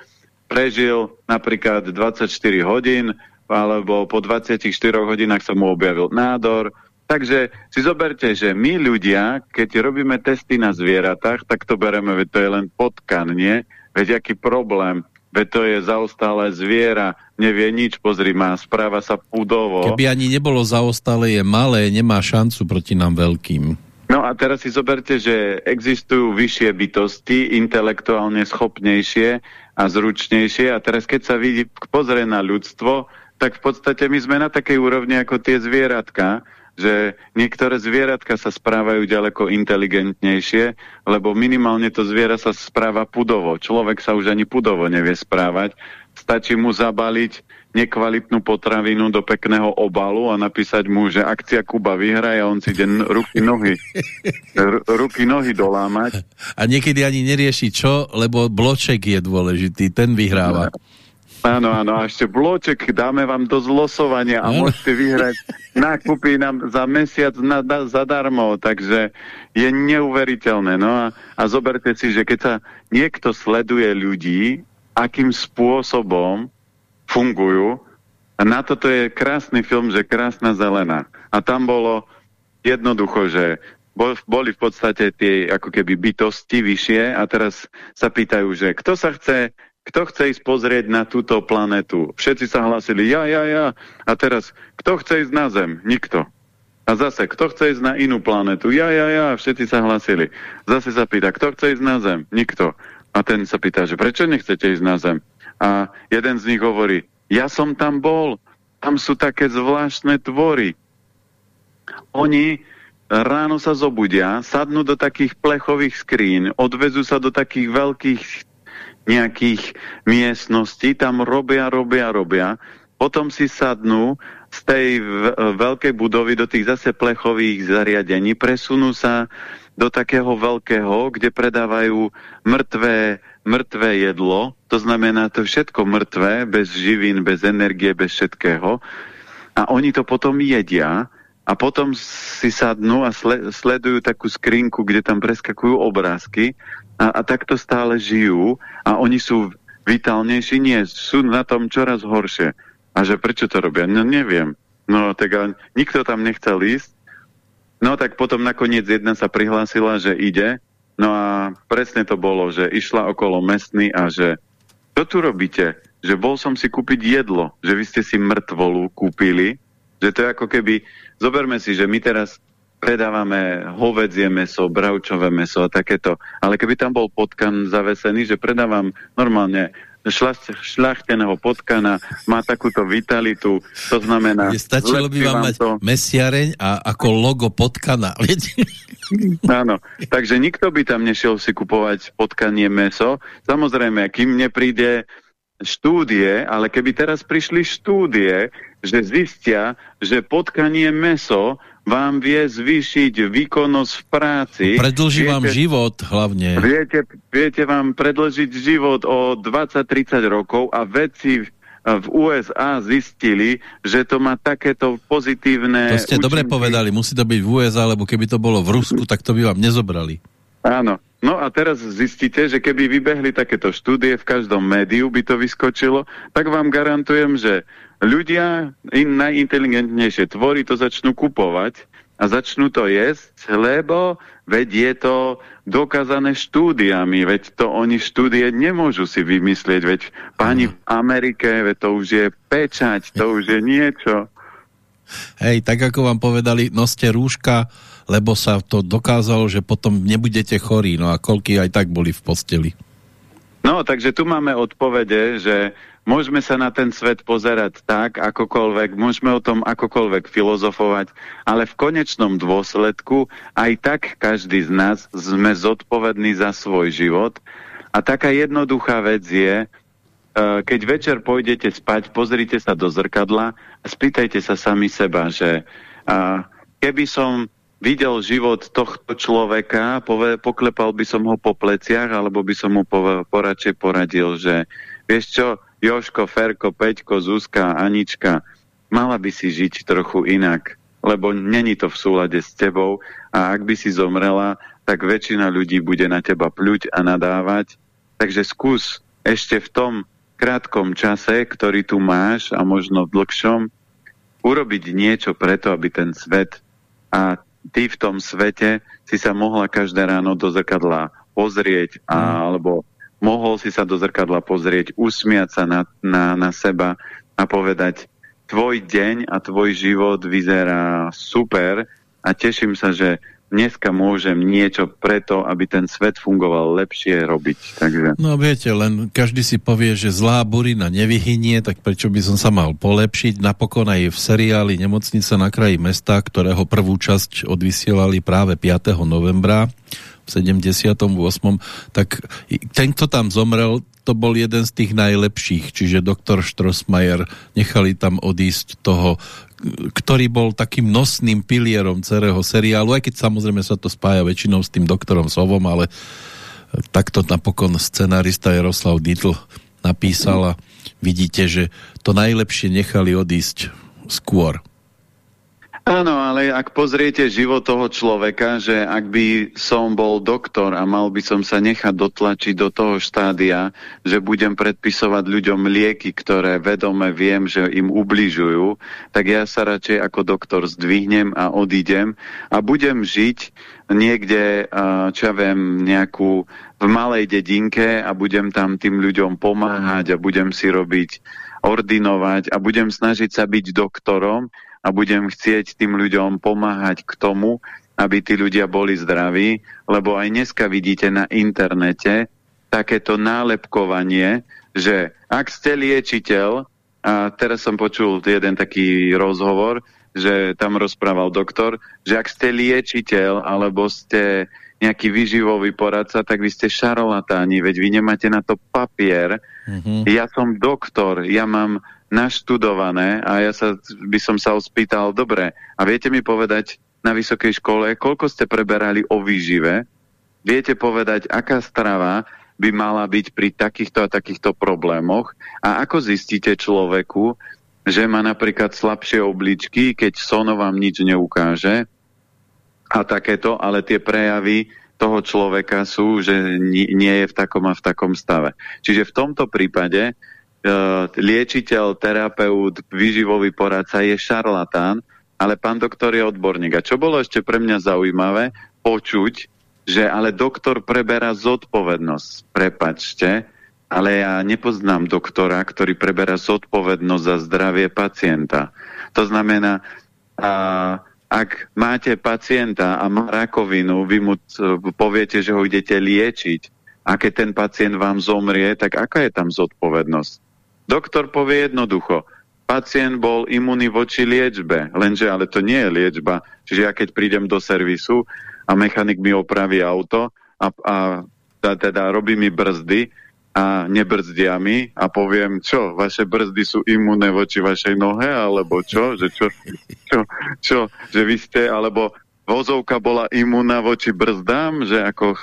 prežil napríklad 24 hodín, alebo po 24 hodinách sa mu objavil nádor. Takže si zoberte, že my ľudia, keď robíme testy na zvieratách, tak to bereme, veď to je len potkan, nie? Veď aký problém, veď to je zaostalé zviera, nevie nič, pozri, má, správa sa pudovo. Keby ani nebolo zaostalé, je malé, nemá šancu proti nám veľkým. No a teraz si zoberte, že existujú vyššie bytosti, intelektuálne schopnejšie, a zručnejšie. A teraz, keď sa vidí, pozrie na ľudstvo, tak v podstate my sme na takej úrovni ako tie zvieratka, že niektoré zvieratka sa správajú ďaleko inteligentnejšie, lebo minimálne to zviera sa správa pudovo. Človek sa už ani pudovo nevie správať. Stačí mu zabaliť nekvalitnú potravinu do pekného obalu a napísať mu, že akcia Kuba vyhraje a on si ide ruky, nohy, ruky, nohy dolámať. A niekedy ani nerieši čo, lebo bloček je dôležitý, ten vyhráva. Áno, áno, a ešte bloček dáme vám do zlosovania a môžete vyhrať nákupy nám za mesiac na, na, zadarmo, takže je neuveriteľné. No a, a zoberte si, že keď sa niekto sleduje ľudí, akým spôsobom fungujú. A na toto je krásny film, že krásna zelená. A tam bolo jednoducho, že boli v podstate tie ako keby bytosti vyššie a teraz sa pýtajú, že kto sa chce, kto chce ísť pozrieť na túto planetu. Všetci sa hlasili, ja, ja, ja. A teraz, kto chce ísť na Zem? Nikto. A zase, kto chce ísť na inú planetu? Ja, ja, ja. Všetci sa hlasili. Zase sa pýta, kto chce ísť na Zem? Nikto. A ten sa pýta, že prečo nechcete ísť na Zem? A jeden z nich hovorí, ja som tam bol, tam sú také zvláštne tvory. Oni ráno sa zobudia, sadnú do takých plechových skrín, odvezú sa do takých veľkých nejakých miestností, tam robia, robia, robia, potom si sadnú z tej veľkej budovy do tých zase plechových zariadení, presunú sa do takého veľkého, kde predávajú mŕtvé mŕtvé jedlo, to znamená to všetko mŕtvé, bez živín, bez energie, bez všetkého. A oni to potom jedia a potom si sadnú a sle sledujú takú skrinku, kde tam preskakujú obrázky a, a takto stále žijú a oni sú vitálnejší, nie, sú na tom čoraz horšie. A že prečo to robia? No neviem. No tak nikto tam nechcel ísť. No tak potom nakoniec jedna sa prihlásila, že ide No a presne to bolo, že išla okolo mestný a že čo tu robíte? Že bol som si kúpiť jedlo, že vy ste si mŕtvolu kúpili, že to je ako keby, zoberme si, že my teraz predávame hovedzie meso, bravčové meso a takéto, ale keby tam bol potkan zavesený, že predávam normálne šľachteného potkana, má takúto vitalitu, to znamená... Je stačilo by vám mať to... mesiareň a ako logo potkana, [LAUGHS] Áno, takže nikto by tam nešiel si kupovať potkanie meso. Samozrejme, kým nepríde štúdie, ale keby teraz prišli štúdie, že zistia, že potkanie meso vám vie zvýšiť výkonnosť v práci. Predlží viete, vám život hlavne. Viete, viete vám predlžiť život o 20-30 rokov a vedci v USA zistili, že to má takéto pozitívne... To ste účinky. dobre povedali, musí to byť v USA, lebo keby to bolo v Rusku, tak to by vám nezobrali. Áno. No a teraz zistíte, že keby vybehli takéto štúdie, v každom médiu by to vyskočilo, tak vám garantujem, že ľudia, in, najinteligentnejšie tvory to začnú kupovať a začnú to jesť, lebo veď je to dokázané štúdiami, veď to oni štúdie nemôžu si vymyslieť, veď pani v Amerike, veď to už je pečať, to už je niečo. Hej, tak ako vám povedali, noste rúška, lebo sa to dokázalo, že potom nebudete chorí, no a koľky aj tak boli v posteli. No, takže tu máme odpovede, že môžeme sa na ten svet pozerať tak, akokoľvek, môžeme o tom akokoľvek filozofovať, ale v konečnom dôsledku aj tak každý z nás sme zodpovední za svoj život. A taká jednoduchá vec je, e, keď večer pôjdete spať, pozrite sa do zrkadla a spýtajte sa sami seba, že keby som videl život tohto človeka, poklepal by som ho po pleciach, alebo by som mu poradšej poradil, že vieš čo, Joško, Ferko, Peťko, Zuzka, Anička, mala by si žiť trochu inak, lebo není to v súlade s tebou a ak by si zomrela, tak väčšina ľudí bude na teba pľuť a nadávať. Takže skús ešte v tom krátkom čase, ktorý tu máš a možno v dlhšom, urobiť niečo preto, aby ten svet a ty v tom svete si sa mohla každé ráno do zrkadla pozrieť a, mm. alebo mohol si sa do zrkadla pozrieť, usmiať sa na, na, na seba a povedať, tvoj deň a tvoj život vyzerá super a teším sa, že dneska môžem niečo preto, aby ten svet fungoval lepšie robiť. Takže... No viete, len každý si povie, že zlá burina nevyhynie, tak prečo by som sa mal polepšiť? Napokon aj v seriáli Nemocnica na kraji mesta, ktorého prvú časť odvysielali práve 5. novembra 78. tak ten, kto tam zomrel, to bol jeden z tých najlepších, čiže doktor Strossmayer nechali tam odísť toho ktorý bol takým nosným pilierom celého seriálu, aj keď samozrejme sa to spája väčšinou s tým doktorom Sovom, ale takto napokon scenárista Jaroslav Dietl napísal a vidíte, že to najlepšie nechali odísť skôr. Áno, ale ak pozriete život toho človeka, že ak by som bol doktor a mal by som sa nechať dotlačiť do toho štádia, že budem predpisovať ľuďom lieky, ktoré vedome viem, že im ubližujú, tak ja sa radšej ako doktor zdvihnem a odídem a budem žiť niekde, čo ja viem, nejakú v malej dedinke a budem tam tým ľuďom pomáhať a budem si robiť ordinovať a budem snažiť sa byť doktorom, a budem chcieť tým ľuďom pomáhať k tomu, aby tí ľudia boli zdraví, lebo aj dneska vidíte na internete takéto nálepkovanie, že ak ste liečiteľ, a teraz som počul jeden taký rozhovor, že tam rozprával doktor, že ak ste liečiteľ alebo ste nejaký vyživový poradca, tak vy ste šarlatáni, veď vy nemáte na to papier. Mm -hmm. Ja som doktor, ja mám naštudované a ja sa, by som sa spýtal, dobre, a viete mi povedať na vysokej škole, koľko ste preberali o výžive? Viete povedať, aká strava by mala byť pri takýchto a takýchto problémoch? A ako zistíte človeku, že má napríklad slabšie obličky, keď sono vám nič neukáže a takéto, ale tie prejavy toho človeka sú, že nie je v takom a v takom stave. Čiže v tomto prípade E, liečiteľ, terapeut, výživový poradca je šarlatán, ale pán doktor je odborník. A čo bolo ešte pre mňa zaujímavé, počuť, že ale doktor preberá zodpovednosť. Prepačte, ale ja nepoznám doktora, ktorý preberá zodpovednosť za zdravie pacienta. To znamená, a, ak máte pacienta a má rakovinu, vy mu poviete, že ho idete liečiť, a keď ten pacient vám zomrie, tak aká je tam zodpovednosť? Doktor povie jednoducho, pacient bol imunný voči liečbe, lenže ale to nie je liečba. Čiže ja keď prídem do servisu a mechanik mi opraví auto a, a teda robí mi brzdy a nebrzdia mi a poviem, čo, vaše brzdy sú imunné voči vašej nohe, alebo čo, že čo, čo, čo, že vy ste, alebo vozovka bola imunná voči brzdám, že ako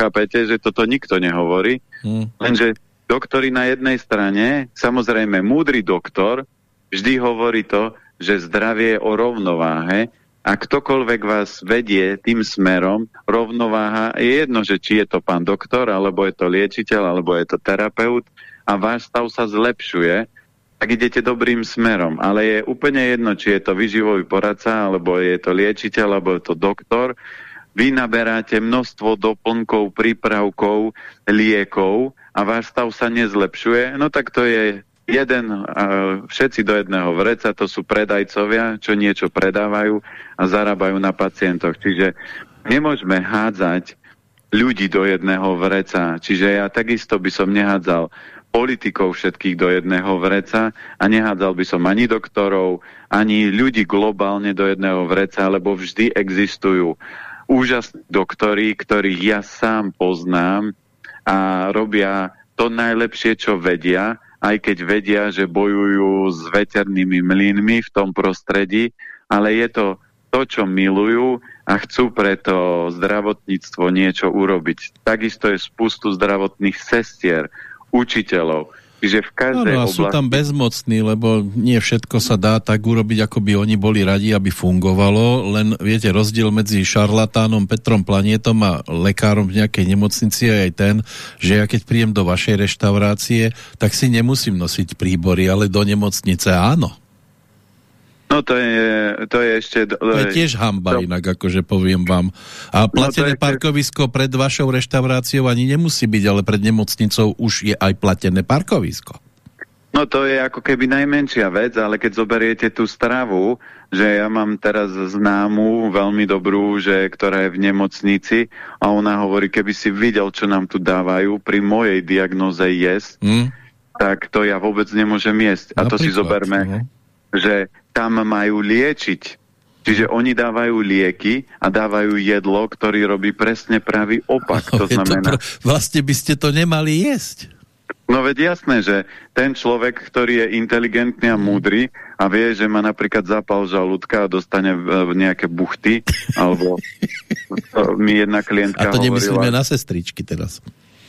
chápete, že toto nikto nehovorí, hmm. lenže doktori na jednej strane, samozrejme múdry doktor, vždy hovorí to, že zdravie je o rovnováhe a ktokoľvek vás vedie tým smerom, rovnováha je jedno, že či je to pán doktor, alebo je to liečiteľ, alebo je to terapeut a váš stav sa zlepšuje, tak idete dobrým smerom. Ale je úplne jedno, či je to vyživový poradca, alebo je to liečiteľ, alebo je to doktor. Vy naberáte množstvo doplnkov, prípravkov, liekov a váš stav sa nezlepšuje, no tak to je jeden, uh, všetci do jedného vreca, to sú predajcovia, čo niečo predávajú a zarábajú na pacientoch. Čiže nemôžeme hádzať ľudí do jedného vreca. Čiže ja takisto by som nehádzal politikov všetkých do jedného vreca a nehádzal by som ani doktorov, ani ľudí globálne do jedného vreca, lebo vždy existujú úžasní doktory, ktorých ja sám poznám a robia to najlepšie, čo vedia, aj keď vedia, že bojujú s veternými mlynmi v tom prostredí, ale je to to, čo milujú a chcú preto zdravotníctvo niečo urobiť. Takisto je spustu zdravotných sestier, učiteľov. Čiže v každej no, no, oblasti... sú tam bezmocní, lebo nie všetko sa dá tak urobiť, ako by oni boli radi, aby fungovalo. Len, viete, rozdiel medzi šarlatánom Petrom Planietom a lekárom v nejakej nemocnici je aj ten, že ja keď príjem do vašej reštaurácie, tak si nemusím nosiť príbory, ale do nemocnice áno. No to je, to je ešte... To je tiež hamba to... inak, akože poviem vám. A no, platené no parkovisko pred vašou reštauráciou ani nemusí byť, ale pred nemocnicou už je aj platené parkovisko. No to je ako keby najmenšia vec, ale keď zoberiete tú stravu, že ja mám teraz známu, veľmi dobrú, že, ktorá je v nemocnici a ona hovorí, keby si videl, čo nám tu dávajú pri mojej diagnoze jesť, mm. tak to ja vôbec nemôžem jesť. A Napríklad, to si zoberme, no. Že tam majú liečiť. Čiže oni dávajú lieky a dávajú jedlo, ktorý robí presne pravý opak. No, to znamená... To vlastne by ste to nemali jesť. No veď jasné, že ten človek, ktorý je inteligentný a múdry a vie, že má napríklad zápal žalúdka a dostane nejaké buchty, alebo [LAUGHS] mi jedna klientka A to nemyslíme hovorila... na sestričky teraz.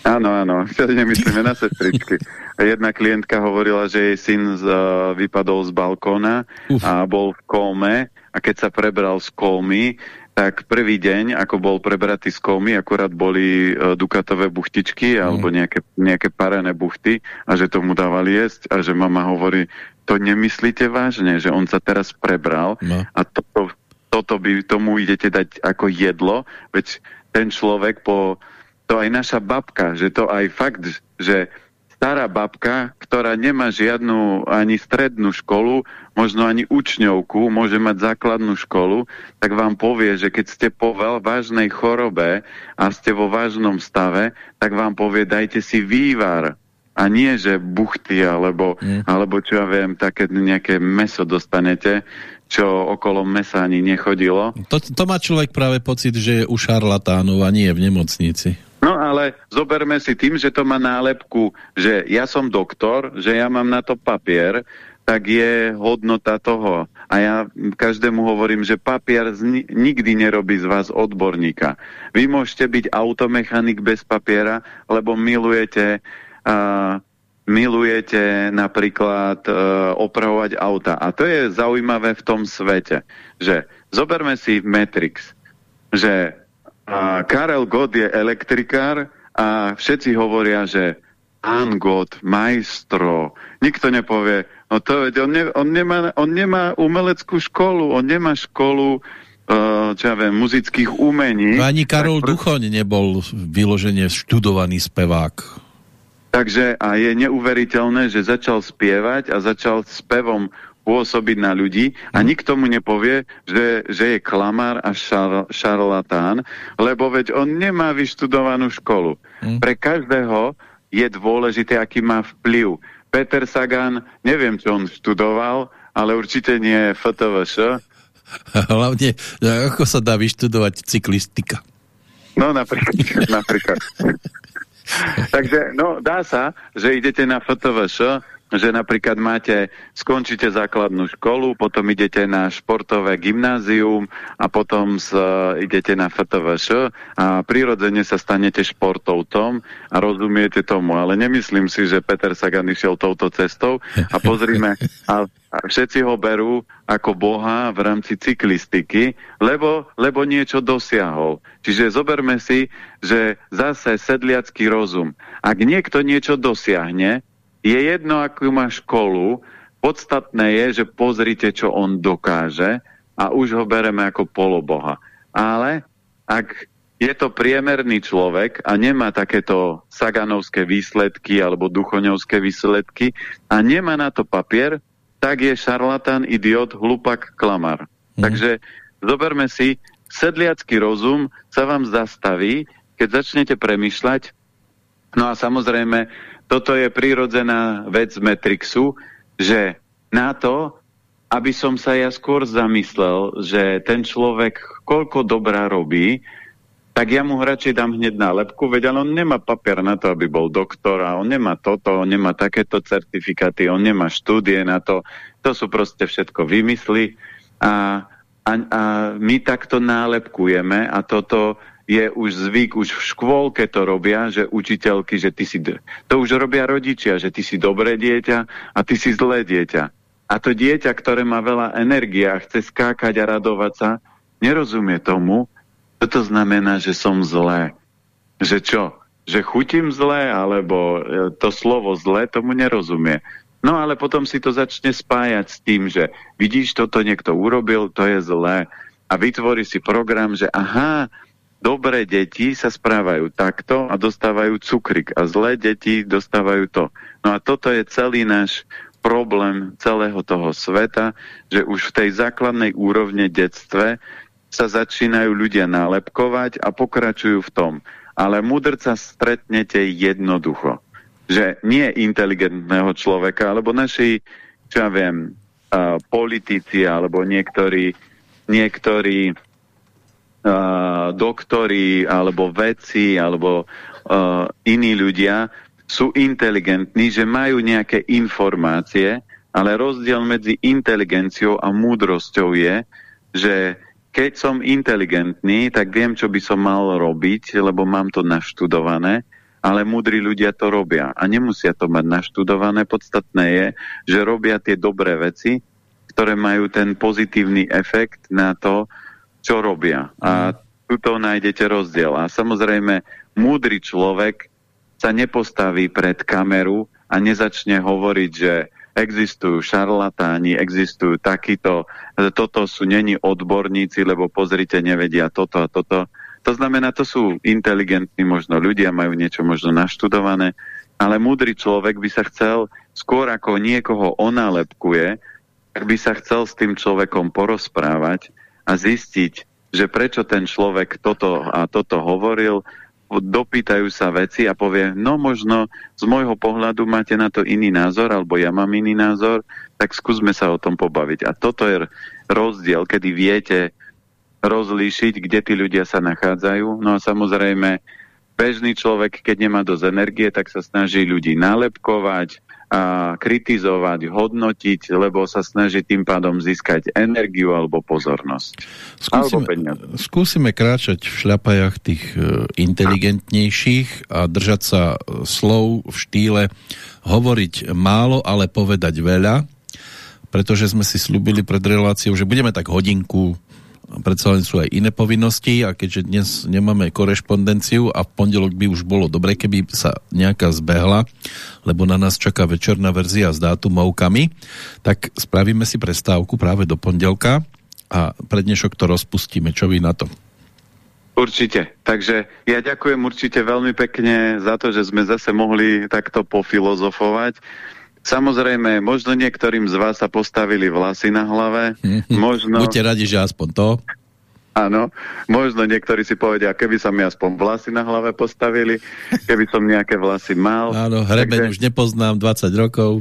Áno, áno, vtedy nemyslíme na sestričky. [LAUGHS] Jedna klientka hovorila, že jej syn z, uh, vypadol z balkóna Uf. a bol v kóme a keď sa prebral z kómy, tak prvý deň, ako bol prebratý z kómy, akurát boli uh, dukatové buchtičky mm. alebo nejaké, nejaké parené buchty a že tomu dávali jesť a že mama hovorí, to nemyslíte vážne, že on sa teraz prebral no. a toto, toto by tomu idete dať ako jedlo, veď ten človek po to aj naša babka, že to aj fakt, že stará babka, ktorá nemá žiadnu ani strednú školu, možno ani učňovku, môže mať základnú školu, tak vám povie, že keď ste po vážnej chorobe a ste vo vážnom stave, tak vám povie, dajte si vývar. A nie, že buchty, alebo, mm. alebo čo ja viem, také nejaké meso dostanete, čo okolo mesa ani nechodilo. To, to má človek práve pocit, že je u šarlatánov a nie v nemocnici. No ale zoberme si tým, že to má nálepku, že ja som doktor, že ja mám na to papier, tak je hodnota toho. A ja každému hovorím, že papier nikdy nerobí z vás odborníka. Vy môžete byť automechanik bez papiera, lebo milujete, uh, milujete napríklad uh, opravovať auta. A to je zaujímavé v tom svete, že zoberme si Matrix, že a Karel Gott je elektrikár a všetci hovoria, že pán Gott, majstro. Nikto nepovie, no to veď, on, ne, on, nemá, on nemá umeleckú školu, on nemá školu uh, čo ja viem, muzických umení. No ani Karol tak, Duchoň nebol vyložene študovaný spevák. Takže a je neuveriteľné, že začal spievať a začal spevom pôsobiť na ľudí a mhm. nikto mu nepovie, že, že je klamár a šar, šarlatán, lebo veď on nemá vyštudovanú školu. Hmm. Pre každého je dôležité, aký má vplyv. Peter Sagan, neviem, čo on študoval, ale určite nie FTVŠ. [LAUGHS] Hlavne, ako sa dá vyštudovať cyklistika. No, napríklad. napríklad. [LAUGHS] Takže, no, dá sa, že idete na FTVŠ, že napríklad máte, skončíte základnú školu, potom idete na športové gymnázium a potom s, idete na FTVŠ a prirodzene sa stanete športovcom a rozumiete tomu. Ale nemyslím si, že Peter Sagan išiel touto cestou a pozrime, a, a všetci ho berú ako boha v rámci cyklistiky, lebo, lebo niečo dosiahol. Čiže zoberme si, že zase sedliacký rozum. Ak niekto niečo dosiahne, je jedno, akú má školu, podstatné je, že pozrite, čo on dokáže a už ho bereme ako poloboha. Ale ak je to priemerný človek a nemá takéto saganovské výsledky alebo duchoňovské výsledky a nemá na to papier, tak je šarlatán, idiot, hlupak, klamar. Mm. Takže zoberme si, sedliacký rozum sa vám zastaví, keď začnete premyšľať, no a samozrejme, toto je prirodzená vec Matrixu, že na to, aby som sa ja skôr zamyslel, že ten človek koľko dobrá robí, tak ja mu radšej dám hneď nálepku, veď on nemá papier na to, aby bol doktor a on nemá toto, on nemá takéto certifikáty, on nemá štúdie na to, to sú proste všetko vymysly a, a, a my takto nálepkujeme a toto je už zvyk, už v škôlke to robia, že učiteľky, že ty si, to už robia rodičia, že ty si dobré dieťa a ty si zlé dieťa. A to dieťa, ktoré má veľa energie a chce skákať a radovať sa, nerozumie tomu, čo to znamená, že som zlé. Že čo? Že chutím zlé, alebo e, to slovo zlé tomu nerozumie. No ale potom si to začne spájať s tým, že vidíš, toto niekto urobil, to je zlé. A vytvorí si program, že aha, dobré deti sa správajú takto a dostávajú cukrik a zlé deti dostávajú to. No a toto je celý náš problém celého toho sveta, že už v tej základnej úrovne detstve sa začínajú ľudia nálepkovať a pokračujú v tom. Ale mudrca stretnete jednoducho. Že nie inteligentného človeka, alebo naši, čo ja viem, uh, politici, alebo niektorí, niektorí uh, doktori, alebo vedci, alebo uh, iní ľudia, sú inteligentní, že majú nejaké informácie, ale rozdiel medzi inteligenciou a múdrosťou je, že keď som inteligentný, tak viem, čo by som mal robiť, lebo mám to naštudované, ale múdri ľudia to robia a nemusia to mať naštudované. Podstatné je, že robia tie dobré veci, ktoré majú ten pozitívny efekt na to, čo robia. A tuto nájdete rozdiel. A samozrejme, múdry človek sa nepostaví pred kameru a nezačne hovoriť, že existujú šarlatáni, existujú takýto, toto sú není odborníci, lebo pozrite, nevedia toto a toto. To znamená, to sú inteligentní možno ľudia, majú niečo možno naštudované, ale múdry človek by sa chcel, skôr ako niekoho onálepkuje, tak by sa chcel s tým človekom porozprávať a zistiť, že prečo ten človek toto a toto hovoril, dopýtajú sa veci a povie, no možno z môjho pohľadu máte na to iný názor, alebo ja mám iný názor, tak skúsme sa o tom pobaviť. A toto je rozdiel, kedy viete rozlíšiť, kde tí ľudia sa nachádzajú. No a samozrejme, bežný človek, keď nemá dosť energie, tak sa snaží ľudí nálepkovať, a kritizovať, hodnotiť, lebo sa snaží tým pádom získať energiu alebo pozornosť. Skúsime, alebo skúsime kráčať v šľapajach tých e, inteligentnejších a držať sa e, slov v štýle hovoriť málo, ale povedať veľa, pretože sme si slúbili pred reláciou, že budeme tak hodinku predsa len sú aj iné povinnosti a keďže dnes nemáme korešpondenciu a v pondelok by už bolo dobre, keby sa nejaká zbehla, lebo na nás čaká večerná verzia s dátumovkami, tak spravíme si prestávku práve do pondelka a prednešok to rozpustíme. Čo vy na to? Určite. Takže ja ďakujem určite veľmi pekne za to, že sme zase mohli takto pofilozofovať. Samozrejme, možno niektorým z vás sa postavili vlasy na hlave. Možno... Buďte radi, že aspoň to. Áno, možno niektorí si povedia, keby sa mi aspoň vlasy na hlave postavili, keby som nejaké vlasy mal. Áno, hrebeň Takže... už nepoznám, 20 rokov.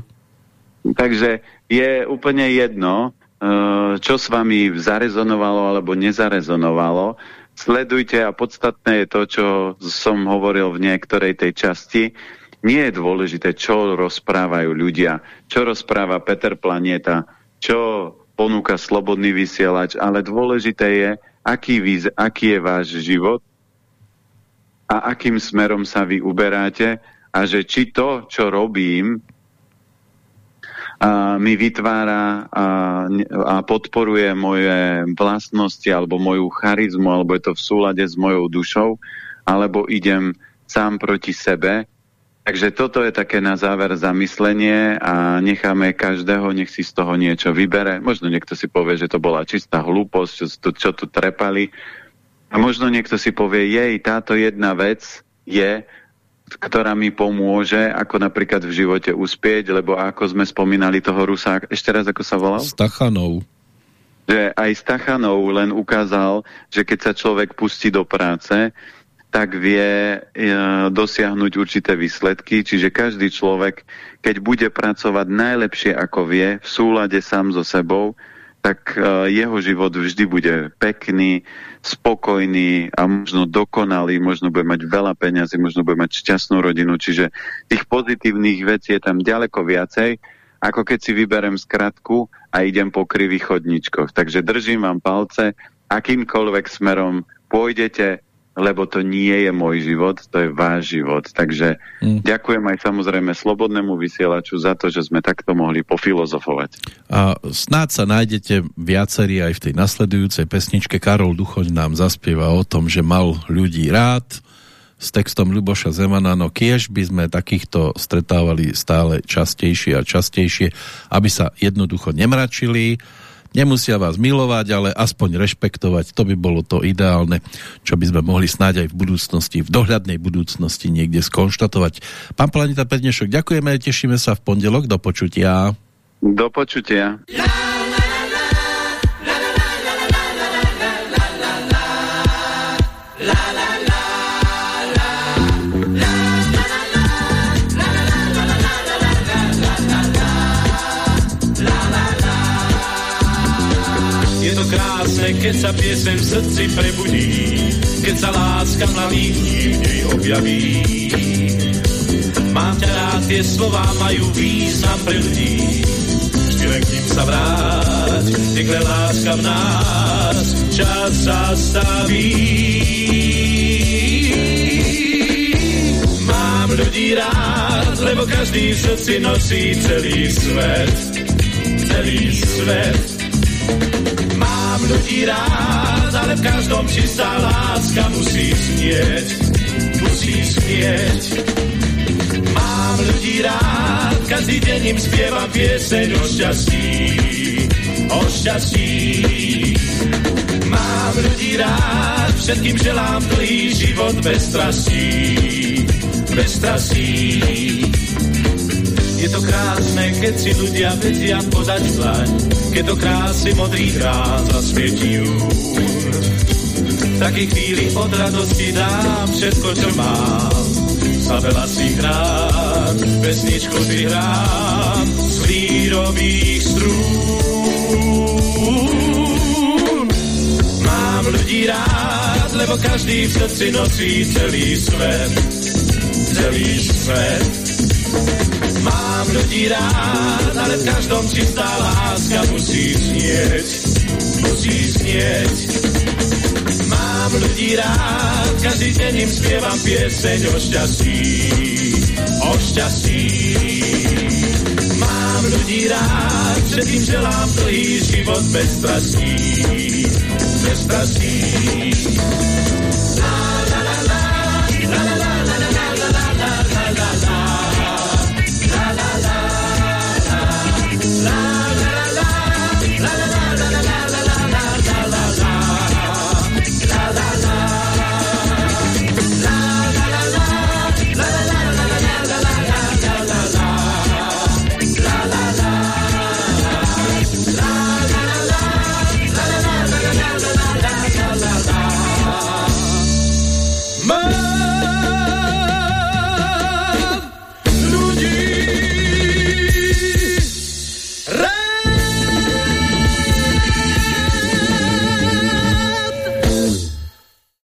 Takže je úplne jedno, eh, čo s vami zarezonovalo alebo nezarezonovalo. Sledujte a podstatné je to, čo som hovoril v niektorej tej časti, nie je dôležité, čo rozprávajú ľudia, čo rozpráva Peter Planeta, čo ponúka slobodný vysielač, ale dôležité je, aký, vy, aký je váš život a akým smerom sa vy uberáte a že či to, čo robím, a mi vytvára a, a podporuje moje vlastnosti alebo moju charizmu, alebo je to v súlade s mojou dušou, alebo idem sám proti sebe Takže toto je také na záver zamyslenie a necháme každého, nech si z toho niečo vybere. Možno niekto si povie, že to bola čistá hlúposť, čo, čo tu trepali. A možno niekto si povie, jej, táto jedna vec je, ktorá mi pomôže, ako napríklad v živote uspieť, lebo ako sme spomínali toho Rusáka, ešte raz, ako sa volal? Stachanov. Že aj Stachanov len ukázal, že keď sa človek pustí do práce, tak vie e, dosiahnuť určité výsledky. Čiže každý človek, keď bude pracovať najlepšie ako vie, v súlade sám so sebou, tak e, jeho život vždy bude pekný, spokojný a možno dokonalý, možno bude mať veľa peňazí, možno bude mať šťastnú rodinu. Čiže tých pozitívnych vecí je tam ďaleko viacej, ako keď si vyberem skratku a idem po krivých chodničkoch. Takže držím vám palce, akýmkoľvek smerom pôjdete, lebo to nie je môj život, to je váš život. Takže mm. ďakujem aj samozrejme Slobodnému vysielaču za to, že sme takto mohli pofilozofovať. A snáď sa nájdete viacerí aj v tej nasledujúcej pesničke. Karol Duchoň nám zaspieva o tom, že mal ľudí rád s textom Ľuboša Zemana, no kiež by sme takýchto stretávali stále častejšie a častejšie, aby sa jednoducho nemračili, Nemusia vás milovať, ale aspoň rešpektovať. To by bolo to ideálne, čo by sme mohli snáď aj v budúcnosti, v dohľadnej budúcnosti niekde skonštatovať. Pán Planeta Pednešok, ďakujeme, tešíme sa v pondelok. Do počutia. Do počutia. Keď sa piesem v srdci prebudí, keď sa láska mladých dní v nej objaví. Mám ťa rád, tie slova majú význam pre ľudí, vždy len k ním sa vráť, tykle láska v nás, čas zastaví. Mám ľudí rád, lebo každý v srdci nosí celý svet, celý svet ľudí rád, ale v každom čistá láska musí znieť, musí znieť. Mám ľudí rád, každý deň im spievam pieseň o šťastí, o šťastí. Mám ľudí rád, všetkým želám dlhý život bez strastí, bez strastí. Je to krásne, keď si ľudia vedia podať dlaň, keď do krásy modrých rád zasvietí V takej chvíli od radosti dám všetko, čo mám. Za veľa si hrám, pesničku si hrám z lírových strún. Mám ľudí rád, lebo každý v srdci nosí celý svet. Celý svet Mám ľudí rád, ale v každom čistá láska musí znieť, musí znieť. Mám ľudí rád, každý deň im spievam pieseň o šťastí, o šťastí. Mám ľudí rád, všetkým želám dlhý život bez strastí, bez strastí.